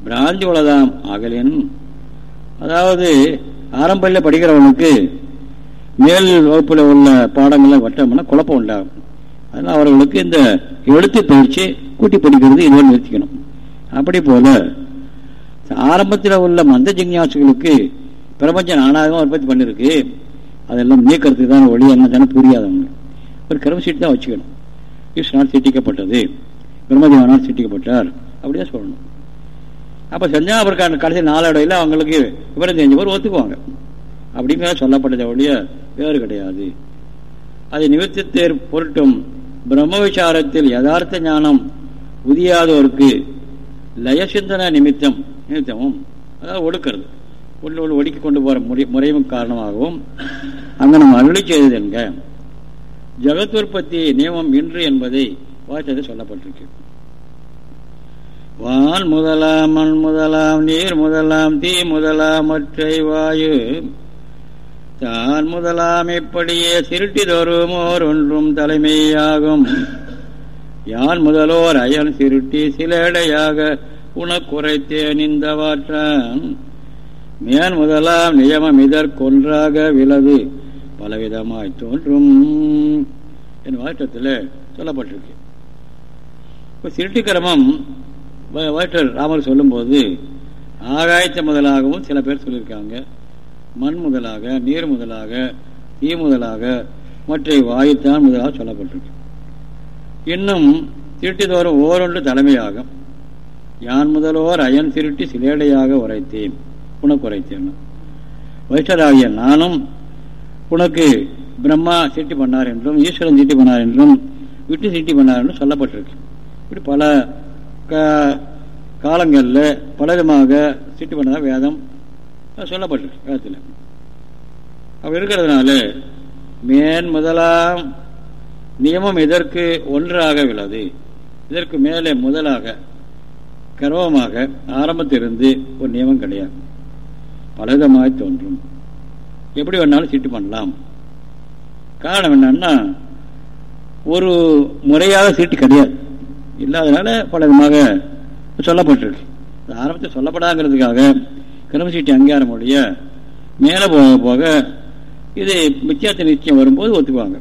A: பிராந்தி உலதாம் அகலின் அதாவது ஆரம்பத்தில் படிக்கிறவனுக்கு மேல் வகுப்பில் உள்ள பாடங்களை வட்டம்னா குழப்பம் உண்டாகும். அதனால் அவர்களுக்கு இந்த எழுத்து பயிற்சி கூட்டி படிக்கிறது இதுவரை நிறுத்திக்கணும். அப்படி போல ஆரம்பத்தில் உள்ள மந்த ஜிஞ்ஞாசுகளுக்கு பிரபஞ்சம் நானாகவும் உற்பத்தி பண்ணியிருக்கு அதெல்லாம் நீக்கிறதுக்கு தான் ஒளி என்ன தானே புரியாதவங்க. ஒரு கிரமசீட்டு தான் வச்சுக்கணும். கிருஷ்ணனால் திட்டிக்கப்பட்டது. பிரம்மதேவனால் சிட்டிக்கப்பட்டார் அப்படியே சொல்லணும். அப்போ செஞ்சா கடைசி நாளடையில் அவங்களுக்கு விவரம் தெரிஞ்சவர் ஒத்துக்குவாங்க. அப்படிங்கிற சொல்லப்பட்டதை ஒழிய வேறு கிடையாது. அதை நிவர்த்தித்தேர் பொருட்டும் பிரம்ம விசாரத்தில் யதார்த்த ஞானம் உதியாதோருக்கு லயசிந்தன நிமித்தம் நிமித்தமும் அதாவது ஒடுக்கிறது. உள்ள உள்ள ஒடுக்கி கொண்டு போகிற முறை முறையும் காரணமாகவும் அங்கே நம்ம அருளி செய்தது என்க ஜகத்துற்பத்தி நியமம் இன்று என்பதை வாய்த்தது சொல்லப்பட்டிருக்கு. வான் முதலாம் மண் முதலாம் நீர் முதலாம் தீ முதலாம் மற்றை வாயு. தான் முதலாம் இப்படியே சிருட்டி ஓர் ஒன்றும் தலைமையாகும். யான் முதலோர் அயன் சிருட்டி சிலடையாக உனக்குறைத்தேன் இந்த வாற்றான் மேன் முதலாம் நியமம் இதற்கொன்றாக விலது பலவிதமாய் தோன்றும். என் வாற்றத்தில் சொல்லப்பட்டிருக்கு. இப்போ சிருட்டி கிரமம் வயிற்றல் ராமர் சொல்லும்போது ஆகாயத்தை முதலாகவும் சில பேர் சொல்லியிருக்காங்க. மண் முதலாக நீர் முதலாக தீ முதலாக மற்ற வாயுத்தான் முதலாக சொல்லப்பட்டிருக்கு. இன்னும் திருட்டிதோறும் ஓரொன்று தலைமையாகும். யான் முதல்வோர் அயன் திருட்டி சிலேடையாக உரைத்தேன். உனக்கு உரைத்தேன். வைஷ்டராகிய நானும் உனக்கு பிரம்மா சீட்டி பண்ணார் என்றும் ஈஸ்வரன் சீட்டி பண்ணார் என்றும் விட்டு சீட்டி பண்ணார் என்றும் சொல்லப்பட்டிருக்கு. இப்படி பல காலங்களில் பலவிதமாக சீட்டு பண்ணதாக வேதம் சொல்லப்பட்டிருக்கு வேதத்தில். அப்படி இருக்கிறதுனால மேன் முதலாம் நியமம் இதற்கு ஒன்றாக உள்ளது இதற்கு மேலே முதலாக கர்வமாக ஆரம்பத்திலிருந்து ஒரு நியமம் கிடையாது. பலவிதமாக தோன்றும். எப்படி வேணாலும் சீட்டு பண்ணலாம். காரணம் என்னன்னா ஒரு முறையாக சீட்டு கிடையாது. இல்லாதனால பல விதமாக சொல்லப்பட்டிருக்கு. ஆரம்பத்தில் சொல்லப்படாங்கிறதுக்காக கிரமசீட்டி அங்கீகாரம் அங்கீகாரமுடைய மேலே போக போக இது மித்தியார்த்த நிச்சயம் வரும்போது ஒத்துக்குவாங்க.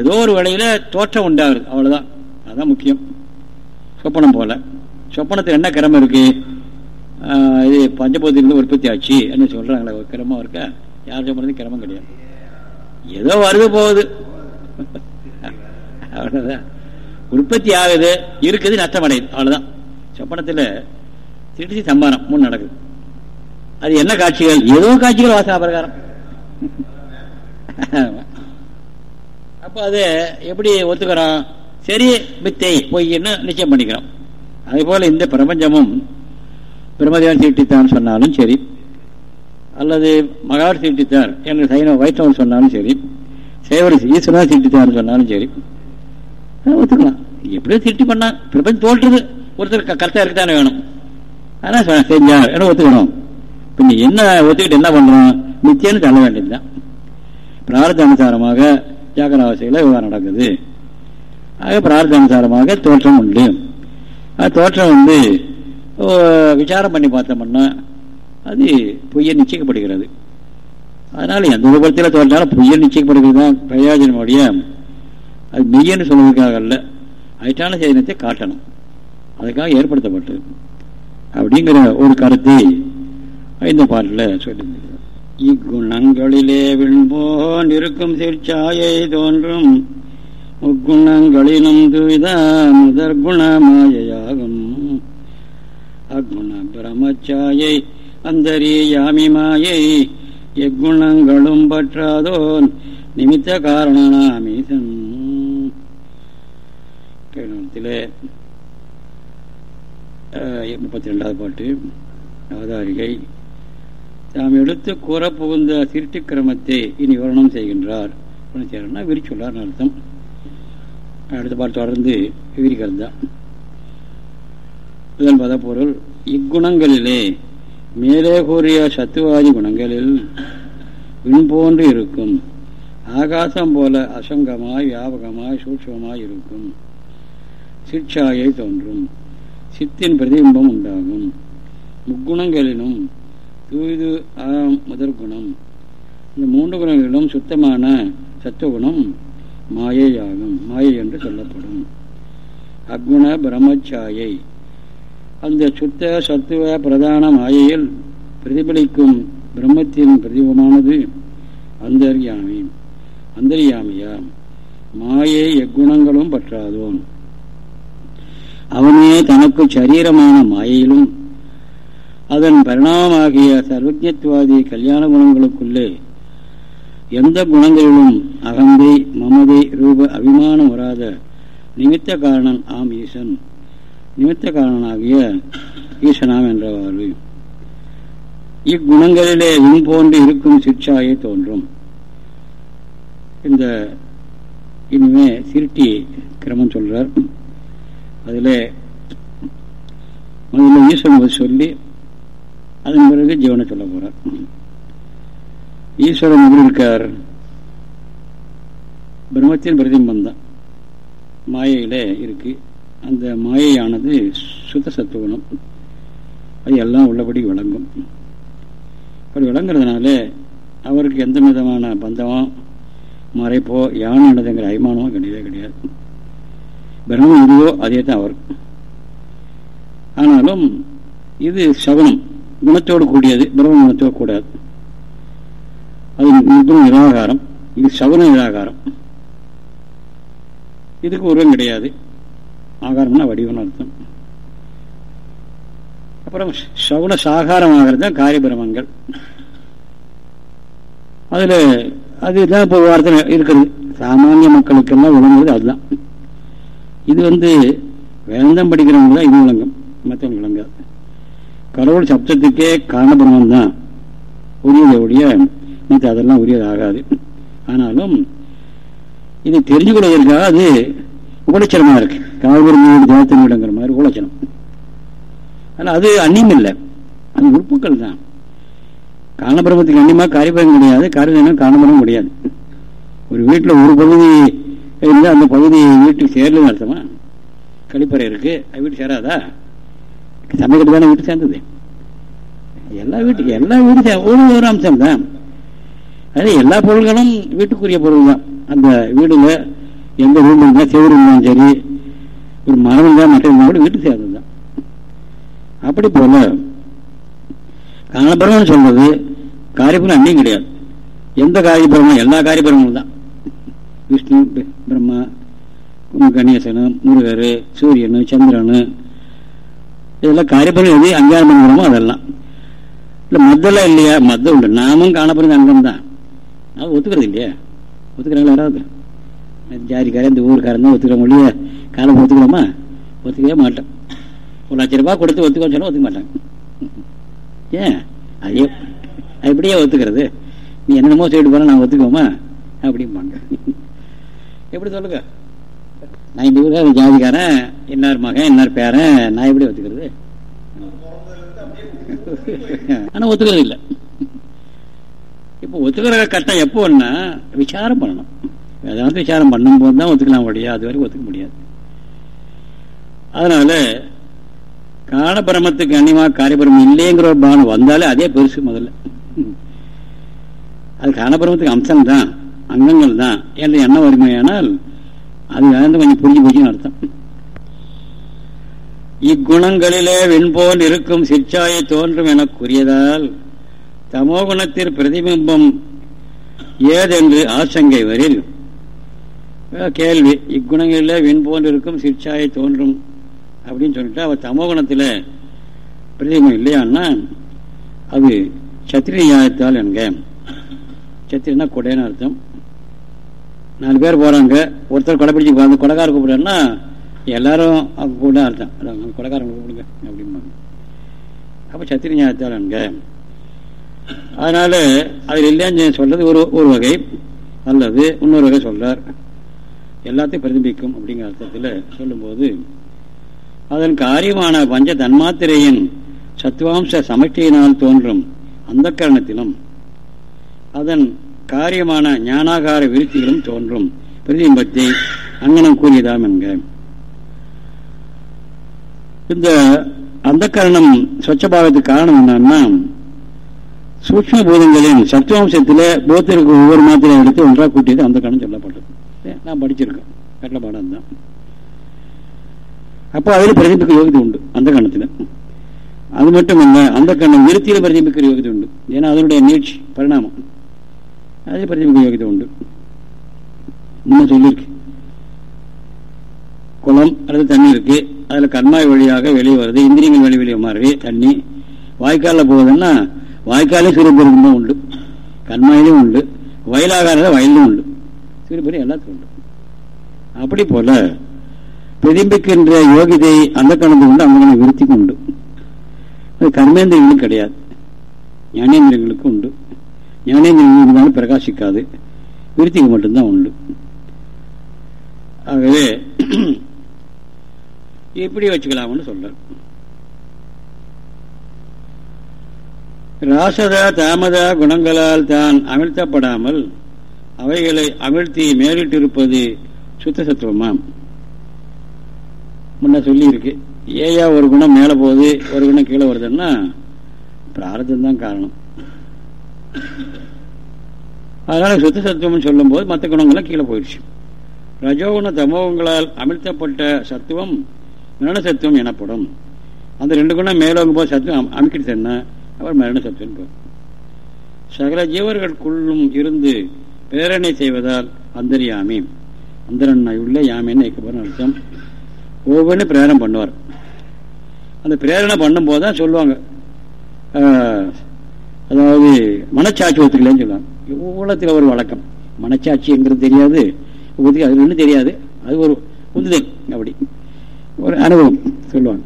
A: ஏதோ ஒரு வழியில் தோற்றம் உண்டாகுது. அவ்வளோதான் அதுதான் முக்கியம். சொப்பனம் போல. சொப்பனத்தில் என்ன கிரமம் இருக்கு? இது பஞ்சபூதத்திலிருந்து உற்பத்தி ஆச்சு என்ன சொல்கிறாங்களே ஒரு கிரமம் இருக்கா? யார் சொப்பனது கிரமம் கிடையாது. ஏதோ வருது போகுது. அவ்வளோதான் உற்பத்தி ஆகுது இருக்குது நஷ்டம் அடையுது அவ்வளோதான் சொப்பனத்தில் திருச்சி சம்பாரம் மூணு நடக்குது. அது என்ன காட்சிகள்? ஏதோ காட்சிகள் வாசனா பிரகாரம். அப்போ அது எப்படி ஒத்துக்கிறோம்? சரி மித்தை பொய்ன்னு நிச்சயம் பண்ணிக்கிறோம். அதே போல் இந்த பிரபஞ்சமும் பிரம்மதேவன் தீட்டித்தான் சொன்னாலும் சரி அல்லது மகார் தீட்டித்தார் என்று சைன வைஷ்ணவன் சொன்னாலும் சரி சேவர் ஈஸ்வரன் தீட்டித்தார் சொன்னாலும் சரி ஒத்துக்கலாம். எப்படியோ திருட்டி பண்ணா பிரபஞ்சம் தோற்றுது. ஒருத்தர் கரெக்டா இருக்குதானே வேணும். ஆனா செஞ்சார் என்ன ஒத்துக்கணும். பின்ன என்ன ஒத்துக்கிட்டு என்ன பண்றோம்? நிச்சயம் தள்ள வேண்டியதுதான். பிரார்த்த அனுசாரமாக ஜாகராவசையில் விவகாரம் நடக்குது. ஆக பிரார்த்த அனுசாரமாக தோற்றம் உண்டு. தோற்றம் வந்து விசாரம் பண்ணி பார்த்தோம்னா அது பொய்ய நிச்சயிக்கப்படுகிறது அதனால எந்த உபத்தில் தோற்றாலும் பொய்ய நிச்சயிக்கப்படுகிறது தான் பிரயோஜனமுடைய அது மெய்யன்னு சொல்வதற்காக அல்ல. அதிட்டான சேதனத்தை காட்டணும். அதுக்காக ஏற்படுத்தப்பட்டது. அப்படிங்கிற ஒரு கருத்தை இந்த பாட்டில் சொல்லியிருந்தது இக்குணங்களிலே விண்போன் இருக்கும் சிற்சாயை தோன்றும். முக்குணங்களிலும் துவித முதற் குணமாயாகும் அக்குண பிரமச்சாயை அந்தரியாமி மாயை எக்குணங்களும் பற்றாதோன் நிமித்த காரணனாமீசன் முப்பத்தி ரெண்டாவது பாட்டு அவதாரிகை தாம் எடுத்து கூற புகுந்த திருட்டு கிரமத்தை இனி விவரணம் செய்கின்றார் செய்யறா விரிச்சுள்ளார் அர்த்தம். அடுத்த பாட்டு தொடர்ந்து விரிக்கிறது தான். முதல் பத பொருள் இக்குணங்களிலே மேலே கூறிய சத்துவாதி குணங்களில் விண்போன்று இருக்கும். ஆகாசம் போல அசங்கமாய் வியாபகமாய் சூட்சமாய் இருக்கும். சிற்சாயை தோன்றும். சித்தின் பிரதிபிம்பம் உண்டாகும். முக்குணங்களிலும் தூது முதற்குணம். முதற் குணம் இந்த மூன்று குணங்களிலும் சுத்தமான சத்துவகுணம் மாயையாகும். மாயை என்று சொல்லப்படும். அக்குண பிரம்மச்சாயை. அந்த சுத்த சத்துவ பிரதான மாயையில் பிரதிபலிக்கும் பிரம்மத்தின் பிரதிபமானது அந்தர்யாமி. அந்தரியாமியா மாயை எக்குணங்களும் பற்றாதோன். அவனே தனக்கு சரீரமான மாயையிலும் அதன் பரிணாமமாகிய சர்வஜத்வாதி கல்யாண குணங்களுக்குள்ளே எந்த குணங்களிலும் அகந்தை மமதை ரூப அபிமானம் வராத நிமித்த காரணன் ஆம் ஈசன். நிமித்த காரணனாகிய ஈசனாம் என்றவாறு. இக்குணங்களிலே இன்போன்று போன்று இருக்கும் சிற்சாயை தோன்றும். இந்த இனிமே சிருட்டி கிரமம் சொல்றார். அதில் முதல்ல ஈஸ்வரன் சொல்லி அதன் பிறகு ஜீவனை சொல்ல போகிறார் ஈஸ்வரன் எப்படி இருக்கார்? பிரம்மத்தின் பிரதிபம் தான். மாயையில் இருக்கு. அந்த மாயையானது சுத்த சத்துவனம் அது எல்லாம் உள்ளபடி விளங்கும். அப்படி விளங்குறதுனால அவருக்கு எந்த விதமான பந்தமோ மறைப்போ யானையானதுங்கிற அபிமானமோ கிடையவே கிடையாது. பிரம்மம் இதுவோ அதே தான் அவர் ஆனாலும் இது சகுனம் குணத்தோடு கூடியது பிரம்ம குணத்தோடு கூடாது. அது நிராகாரம். இது சவன நிராகாரம்.
B: இதுக்கு உருவம் கிடையாது. ஆகாரம்னா வடிவம்னு அர்த்தம். அப்புறம் சவுன சாகாரம் ஆகிறது தான் காரியபிரமங்கள். அதில் அதுதான் இப்போ வார்த்தை இருக்குது சாமானிய மக்களுக்கெல்லாம் விளங்குறது அதுதான். இது வந்து வேந்தம் படிக்கிறவங்க தான் இது விளங்கும். மற்றவங்க விளங்காது. கடவுள் சப்தத்துக்கே காரணபிரமம் தான் உரியதை உடைய மற்ற அதெல்லாம் உரியது ஆகாது ஆனாலும் இதை தெரிஞ்சு கொள்வதற்காக அது உபலட்சணமாக இருக்கு. காவிரி தேவத்தினிடங்கிற மாதிரி உபலட்சணம். ஆனால் அது அந்நியம் இல்லை. அது உறுப்புக்கள் தான். காரணபிரமத்துக்கு அந்நியமாக காரியபிரமம் கிடையாது. காரியபிரமம் காரணபிரமம் கிடையாது. ஒரு வீட்டில் ஒரு பகுதி இருந்தால் அந்த பகுதி வீட்டுக்கு சேரலன்னு அர்த்தமா? கழிப்பறை இருக்கு அது வீட்டு சேராதா? சமைக்கிட்டு தானே வீட்டு சேர்ந்தது. எல்லா வீட்டுக்கு எல்லா வீடு ஒரு ஒரு அம்சம் தான். அது எல்லா பொருள்களும் வீட்டுக்குரிய பொருள் தான். அந்த வீடுல எந்த ரூம் இருந்தால் செவ்வறு இருந்தாலும் சரி ஒரு மரம் இருந்தால் மற்ற இருந்தால் கூட வீட்டுக்கு சேர்ந்தது தான். அப்படி போல காலபிரமம் சொல்றது காரியபுரம் அன்னையும் கிடையாது. எந்த காரியபுரமும் எல்லா காரியபுரமும் தான். விஷ்ணு பிரம்மா கணேசனு முருகர் சூரியனு சந்திரனு இதெல்லாம் காரியபுரம் எது அங்கீகாரம் பண்ணுறோமோ அதெல்லாம். இல்லை மத்தெல்லாம் இல்லையா? மத்த உண்டு. நாமும் காணப்படுறது அங்கம் தான் அது ஒத்துக்கிறது இல்லையா? ஒத்துக்கிறாங்களா யாராவது? ஜாதிக்காரன் இந்த ஊருக்காரன் தான் ஒத்துக்கிறோம் இல்லையா? காலம் ஒத்துக்கிறோமா? ஒத்துக்கவே மாட்டோம். ஒரு லட்ச ரூபாய் கொடுத்து ஒத்துக்கோன்னு சொன்னால் ஒத்துக்க மாட்டாங்க. ஏன்? அது எப்படியே ஒத்துக்கிறது? நீ என்னென்னமோ சொல்லிட்டு போனா நான் ஒத்துக்கோமா அப்படிம்பாங்க. எப்படி சொல்லுங்க? நான் இப்படி ஊருக்கார ஜாதிக்காரன் இன்னார் மகன் இன்னார் பேரன் நான் எப்படி ஒத்துக்கிறது? ஆனா ஒத்துக்கிறது இல்லை. இப்போ ஒத்துக்கிற கட்டம் எப்போன்னா விசாரம் பண்ணணும். ஏதாவது விசாரம் பண்ணும் போது தான் ஒத்துக்கலாம் முடியாது அது வரைக்கும் ஒத்துக்க முடியாது. அதனால காலபிரமத்துக்கு அந்நியமாக காரியபிரமம் இல்லைங்கிற ஒரு பானம் வந்தாலே அதே பெருசு முதல்ல. அது காலபிரமத்துக்கு அம்சம் தான் அங்கங்கள் தான் என்ற எண்ணம் வறுமையானால் அது வந்து கொஞ்சம் புரிஞ்சு போச்சுன்னு அர்த்தம். இக்குணங்களிலே வெண்போல் இருக்கும் சிற்சாயை தோன்றும் என கூறியதால் தமோகுணத்தில் பிரதிபிம்பம் ஏதென்று ஆசங்கை வரில் கேள்வி இக்குணங்களில் வெண்போல் இருக்கும் சிற்சாயை தோன்றும் அப்படின்னு சொல்லிட்டு அவர் தமோகுணத்தில் பிரதிபிம்பம் இல்லையான்னா அது சத்திரிய நியாயத்தால் என்க. சத்திரினா கொடைன்னு அர்த்தம். நாலு பேர் போறாங்க. ஒருத்தர் கொடை பிடிச்சி வந்து கொடைக்கார கூப்பிடுறேன்னா எல்லாரும் அவங்க கூட அர்த்தம் கொடைக்காரங்க கூப்பிடுங்க அப்படிம்பாங்க. அப்போ சத்திரி ஞாபகத்தாளங்க அதனால் அதனால அதில் இல்லைன்னு சொல்றது ஒரு ஒரு வகை. அல்லது இன்னொரு வகை சொல்றார். எல்லாத்தையும் பிரதிபிக்கும் அப்படிங்கிற அர்த்தத்தில் சொல்லும்போது அதன் காரியமான பஞ்ச தன்மாத்திரையின் சத்துவாம்ச சமஷ்டியினால் தோன்றும் அந்த கரணத்திலும் அதன் காரியமான ஞானாகார விருத்திகளும் தோன்றும். பிரதிபிம்பத்தை அங்கனம் கூறியதாம் என்க. இந்த அந்த கரணம் சொச்சபாவத்துக்கு காரணம் என்னன்னா சூக்ம பூதங்களின் சத்துவம்சத்தில் போத்திற்கு ஒவ்வொரு மாத்திரை எடுத்து ஒன்றாக கூட்டியது அந்த கணம் சொல்லப்பட்டது. நான் படிச்சிருக்கேன். கட்டளை பாடம் தான். அப்போ அதில் பிரதிபிக்க யோகிதை உண்டு அந்த கணத்தில் அது மட்டும் இல்லை அந்த கண்ணம் விருத்தியில் பிரதிபிக்கிற யோகிதை உண்டு. ஏன்னா அதனுடைய நீட்சி பரிணாமம். அதில் பிரதிபிம்ப யோகியத்தை உண்டு? இன்னும் சொல்லியிருக்கு. குளம் அல்லது தண்ணி இருக்கு. அதில் கண்மாய் வழியாக வெளியே வருது. இந்திரியங்கள் வழி வெளியே மாறுது. தண்ணி. வாய்க்காலில் போகுதுன்னா வாய்க்காலே சிறுபெருக்கும் தான் உண்டு. கண்மாயிலும் உண்டு. வயலாகார வயலும் உண்டு. சிறுபெரும் எல்லாத்துக்கும் உண்டு. அப்படி போல பிரதிபிக்கின்ற யோகிதை அந்த கணக்கு உண்டு அந்த கணக்கு விருத்திக்கும் உண்டு. அது கர்மேந்திரங்களுக்கு கிடையாது. ஞானேந்திரங்களுக்கு உண்டு. ஞானேந்திரங்களுக்கு பிரகாசிக்காது. விருத்திக்கு மட்டும்தான் உண்டு. ஆகவே எப்படி வச்சுக்கலாம்னு சொல்றார். ராசத தாமத குணங்களால் தான் அமிழ்த்தப்படாமல் அவைகளை அமிழ்த்தி மேலிட்டிருப்பது சுத்த சத்துவமாம் முன்ன சொல்லியிருக்கு ஏயா ஒரு குணம் மேலே போகுது ஒரு குணம் கீழே வருதுன்னா பிராரதம் தான் காரணம். அதனால சுத்த சத்துவம் சொல்லும் போது மற்ற குணங்கள்லாம் கீழே போயிடுச்சு. ரஜோகுண தமோகங்களால் அமிழ்த்தப்பட்ட சத்துவம் மரண சத்துவம் எனப்படும். அந்த ரெண்டு குணம் மேலோங்கும் போது சத்துவம் அமைக்கிடுச்சுன்னா அவர் மரண சத்துவம் சகல ஜீவர்களுக்குள்ளும் இருந்து பேரணை செய்வதால் அந்தரியாமி. உள்ள யாமின்னு வைக்கப்படுற அர்த்தம். ஒவ்வொன்றும் பிரேரணம் பண்ணுவார். அந்த பிரேரணை பண்ணும்போது தான் சொல்லுவாங்க. ஆஹ், அதாவது மனச்சாட்சி ஒத்துக்கலன்னு சொல்லுவாங்க. உலகத்தில் ஒரு வழக்கம்? மனச்சாட்சிங்கிறது தெரியாது. ஒத்துக்க அது ஒன்றும் தெரியாது. அது ஒரு உந்துதல் அப்படி. ஒரு அனுபவம் சொல்லுவாங்க.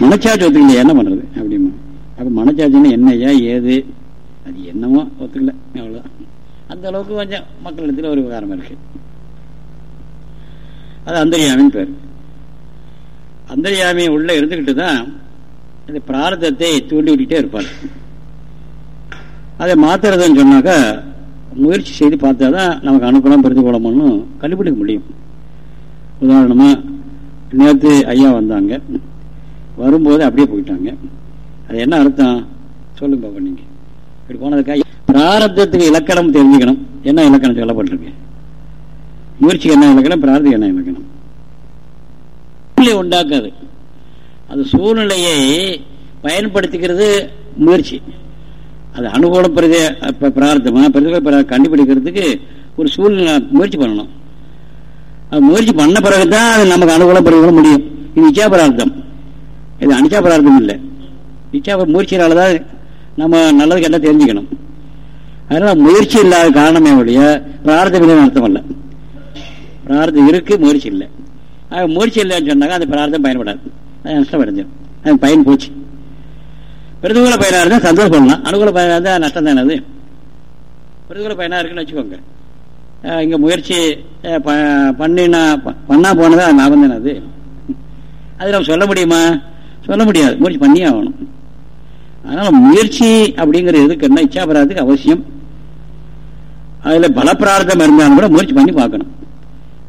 B: மனச்சாட்சி ஒத்துக்கலையா என்ன பண்ணுறது அப்படிமா. அப்போ மனச்சாட்சின்னா என்னையா ஏது? அது என்னமோ ஒத்துக்கல. அவ்வளோதான் அந்த அளவுக்கு கொஞ்சம் மக்களிடத்தில் ஒரு விவகாரம் இருக்கு. அது அந்தரியாமின்னு பேர். அந்தரியாமி உள்ள இருந்துகிட்டு தான் இந்த பிராரதத்தை தூண்டி விட்டுட்டே இருப்பார். அதை மாத்துறதுன்னு சொன்னாக்கா முயற்சி செய்து பார்த்தா தான் நமக்கு அனுகூலம் பிரதிகூலம்னு கண்டுபிடிக்க முடியும். உதாரணமாக நேற்று ஐயா வந்தாங்க. வரும்போது அப்படியே போயிட்டாங்க. அது என்ன அர்த்தம்? சொல்லுங்க பாப்பா நீங்கள் இப்படி போனதுக்காக பிராரப்தத்துக்கு இலக்கணம் தெரிஞ்சுக்கணும். என்ன இலக்கணம் சொல்லப்பட்டிருக்கு? முயற்சிக்கு என்ன இலக்கணம்? பிரார்த்தம் என்ன இலக்கணம்? சூழ்நிலை உண்டாக்காது. அது சூழ்நிலையை பயன்படுத்திக்கிறது முயற்சி. அது அனுகூல பிரதே பிரார்த்தமாக பிரார்த்தமா. கண்டுபிடிக்கிறதுக்கு ஒரு சூழ்நிலை முயற்சி பண்ணணும். அது முயற்சி பண்ண பிறகுதான் அது நமக்கு அனுகூலம் பிரதிகூலம் முடியும். இது இச்சா பிரார்த்தம். இது அனிச்சா பிரார்த்தம் இல்லை. இச்சா முயற்சியினால தான் நம்ம நல்லது கெட்ட தெரிஞ்சுக்கணும். அதனால் முயற்சி இல்லாத காரணமே ஒழிய பிரார்த்தம் இல்லை அர்த்தம் இல்லை. பிரார்த்தம் இருக்கு முயற்சி இல்லை. ஆக முயற்சி இல்லைன்னு சொன்னாக்க அந்த பிரார்த்தம் பயன்படாது. அது நஷ்டம் அடைஞ்சிடும் அது பயன் போச்சு. பிரதிகூல பயனாக இருந்தால் சந்தோஷம் பண்ணலாம் அனுகூல பயனாக இருந்தால் நஷ்டம் தானே அது பிரதிகூல பயனாக இருக்குன்னு வச்சுக்கோங்க. இங்கே முயற்சி ப- பண்ணினா ப- பண்ணா போனதா லாபம் தானே அது. அது நம்ம சொல்ல முடியுமா? சொல்ல முடியாது. முயற்சி பண்ணியே ஆகணும். அதனால் முயற்சி அப்படிங்கிறது எதுக்குன்னா இச்சாபராதத்துக்கு அவசியம். அதில் பலப்பிரார்த்தம் இருந்தாலும் கூட முயற்சி பண்ணி பார்க்கணும்.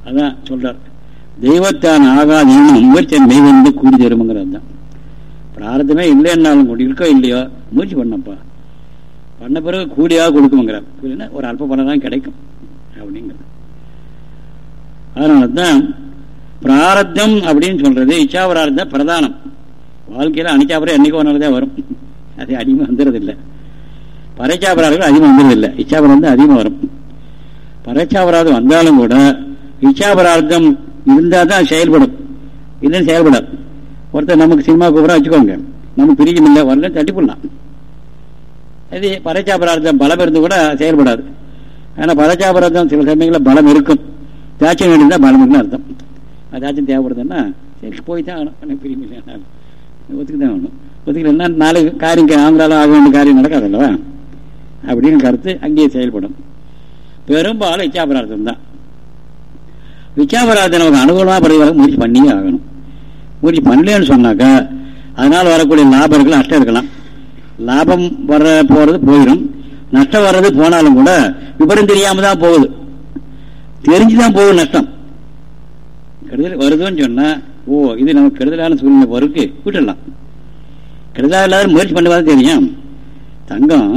B: அதான் சொல்கிறார் தெய்வத்தான் ஆகாதீனும் முயற்சி மெய்வென்று கூடி தருமங்கிறது தான். பிரார்த்தமே இல்லைன்னாலும் கூட இருக்கோ இல்லையோ? முயற்சி பண்ணப்பா. பண்ண பிறகு கூடியாக கொடுக்குங்கிறார் கூலினா ஒரு அல்ப பலன் தான் கிடைக்கும். அப்படிங்கிறது. அதனால தான் பிராரத்தம் அப்படின்னு சொல்றது இச்சாபரார்த்தம் பிரதானம். வாழ்க்கையில அனிச்சாபரம் என்னைக்கு ஒரு தான் வரும். அது அதிகமாக வந்துடுறது இல்லை பறைச்சாபரார்கள் அதிகமாக வந்துடுறது இல்லை இச்சாபரம் வந்து அதிகமாக வரும். பறைச்சாபராதம் வந்தாலும் கூட இச்சாபரார்த்தம் இருந்தால் தான் செயல்படும். இல்லைன்னு செயல்படாது. ஒருத்தர் நமக்கு சினிமா கூப்பிட வச்சுக்கோங்க. நமக்கு பிரிக்கும் இல்லை வரல தட்டி போடலாம் அது பறைச்சாபரார்த்தம் பலம் இருந்து கூட செயல்படாது. ஆனால் பறைச்சாபரார்த்தம் சில சமயங்களில் பலம் இருக்கும். தாட்சியம் வேண்டியதான் பலம் இருக்குன்னு அர்த்தம். அதாச்சும் தேவைப்படுதுன்னா சரி போய் தான் ஆகணும். எனக்கு பிரியும் இல்லை ஒத்துக்கு தான் ஆகணும். ஒத்துக்கலன்னா நாளைக்கு காரியம் ஆந்திராவில் ஆக வேண்டிய காரியம் நடக்காதுல்லவா? அப்படின்னு கருத்து அங்கேயே செயல்படும். பெரும்பாலும் இச்சாபராதம் தான். இச்சாபரார்த்தம் நமக்கு அனுகூலமாக பிறகு முயற்சி பண்ணியே ஆகணும். முயற்சி பண்ணலன்னு சொன்னாக்கா அதனால் வரக்கூடிய லாபம் இருக்கலாம் நஷ்டம் இருக்கலாம். லாபம் வர போகிறது போயிடும் நஷ்டம் வர்றது போனாலும் கூட விபரம் தெரியாமல் தான் போகுது. தெரிஞ்சு தான் போகுது நஷ்டம். கெடுதல் வருதுன்னு சொன்னால் ஓ இது நமக்கு கெடுதலான சூழ்நிலை பொறுக்கு விட்டுடலாம். கெடுதலாக இல்லாத முயற்சி பண்ணுவாதான் தெரியும். தங்கம்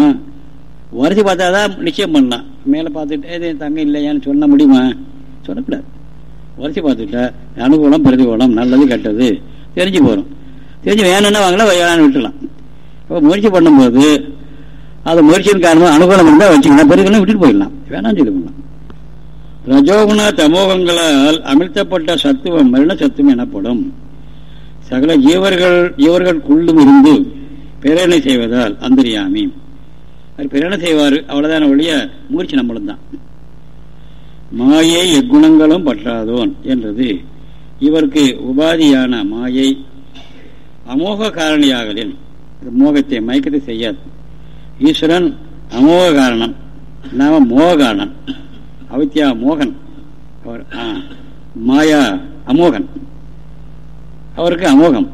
B: வரிசை பார்த்தா தான் நிச்சயம் பண்ணலாம். மேலே பார்த்துட்டு இது தங்கம் இல்லையான்னு சொல்ல முடியுமா? சொல்லக்கூடாது. வரிசை பார்த்துட்டா அனுகூலம் பிரதிகூலம் நல்லது கெட்டது தெரிஞ்சு போகிறோம் தெரிஞ்சு வேணும்னா வாங்கலாம் வேணான்னு விட்டுலாம் இப்போ முயற்சி பண்ணும்போது அது முயற்சியின் காரணமாக அனுகூலம் இருந்தால் வச்சுக்கலாம் பிறகுலாம் விட்டுட்டு போயிடலாம். வேணாம்னு சொல்லி பண்ணலாம். ரஜோகுண தமோகங்களால் அமிழ்த்தப்பட்ட சத்துவம் மரண சத்துவம் எனப்படும். சகல ஜீவர்கள் ஜீவர்களுக்குள்ளும் இருந்து பிரேரணை செய்வதால் அந்தரியாமி. அவர் பிரேரணை செய்வார் அவ்வளோதான ஒழிய முயற்சி நம்மளும் தான் மாயை எக்குணங்களும் பற்றாதோன் என்றது. இவருக்கு உபாதியான மாயை அமோக காரணியாகலின் மோகத்தை மயக்கத்தை செய்யாது. ஈஸ்வரன் அமோக காரணம் நாம மோக காரணம். அவித்யா மோகன் அவர் ஆ, மாயா அமோகன். அவருக்கு அமோகம்.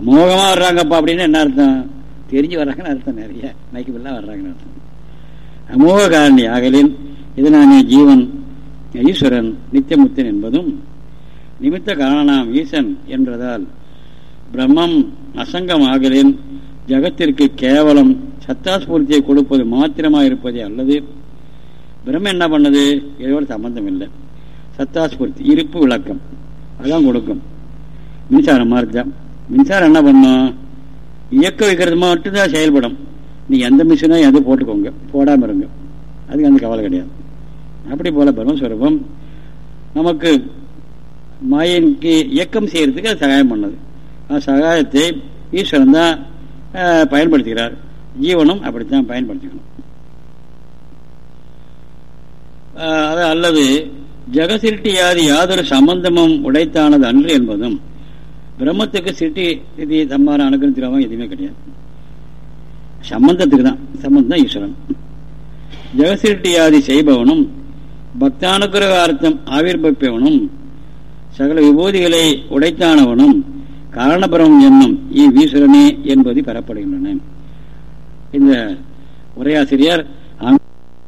B: அமோகமா வர்றாங்கப்பா அப்படின்னு என்ன அர்த்தம்? தெரிஞ்சு வர்றாங்கன்னு அர்த்தம் நிறைய. மயக்கமில்லாம் வர்றாங்கன்னு அர்த்தம். அமோக காரணி ஆகலின் இதனானே ஜீவன் ஈஸ்வரன் நித்தியமுத்தன் என்பதும் நிமித்த காரணம் ஈசன் என்றதால் பிரம்மம் அசங்கமாகலின் ஜகத்திற்கு கேவலம் சத்தாஸ்பூர்த்தியை கொடுப்பது மாத்திரமாக இருப்பதே அல்லது பிரம்ம என்ன பண்ணது? இதோட சம்பந்தம் இல்லை சத்தாஸ்பூர்த்தி இருப்பு விளக்கம். அதான் கொடுக்கும். மின்சாரம் மாதிரி மின்சாரம் என்ன பண்ணும்? இயக்க வைக்கிறது மட்டும்தான் செயல்படும். நீ எந்த மிஷினோ எது போட்டுக்கோங்க. போடாமல் இருங்க. அதுக்கு அந்த கவலை கிடையாது. அப்படி போல பிரம்மஸ்வரூபம் நமக்கு மாயனுக்கு இயக்கம் செய்யறதுக்கு அது சகாயம் பண்ணது. அந்த சகாயத்தை ஈஸ்வரன் தான் பயன்படுத்துகிறார். ஜீவனும் அப்படித்தான் பயன்படுத்திக்கணும். அது அல்லது ஜெகசிருட்டியாதி யாதொரு சம்பந்தமும் உடைத்தானது அன்று என்பதும் பிரம்மத்துக்கு சிருட்டி இது தம்மார அனுகிரகத்திலாவும் எதுவுமே கிடையாது. சம்பந்தத்துக்கு தான் சம்பந்தம் தான் ஈஸ்வரன். ஜெகசிருட்டியாதி செய்பவனும் பக்தானுக்கிரகார்த்தம் ஆவிர்பப்பவனும் சகல விபூதிகளை உடைத்தானவனும் காரணபுரம் என்னும் ஈஸ்வரனே என்பது பெறப்படுகின்றன. இந்த உரையாசிரியர்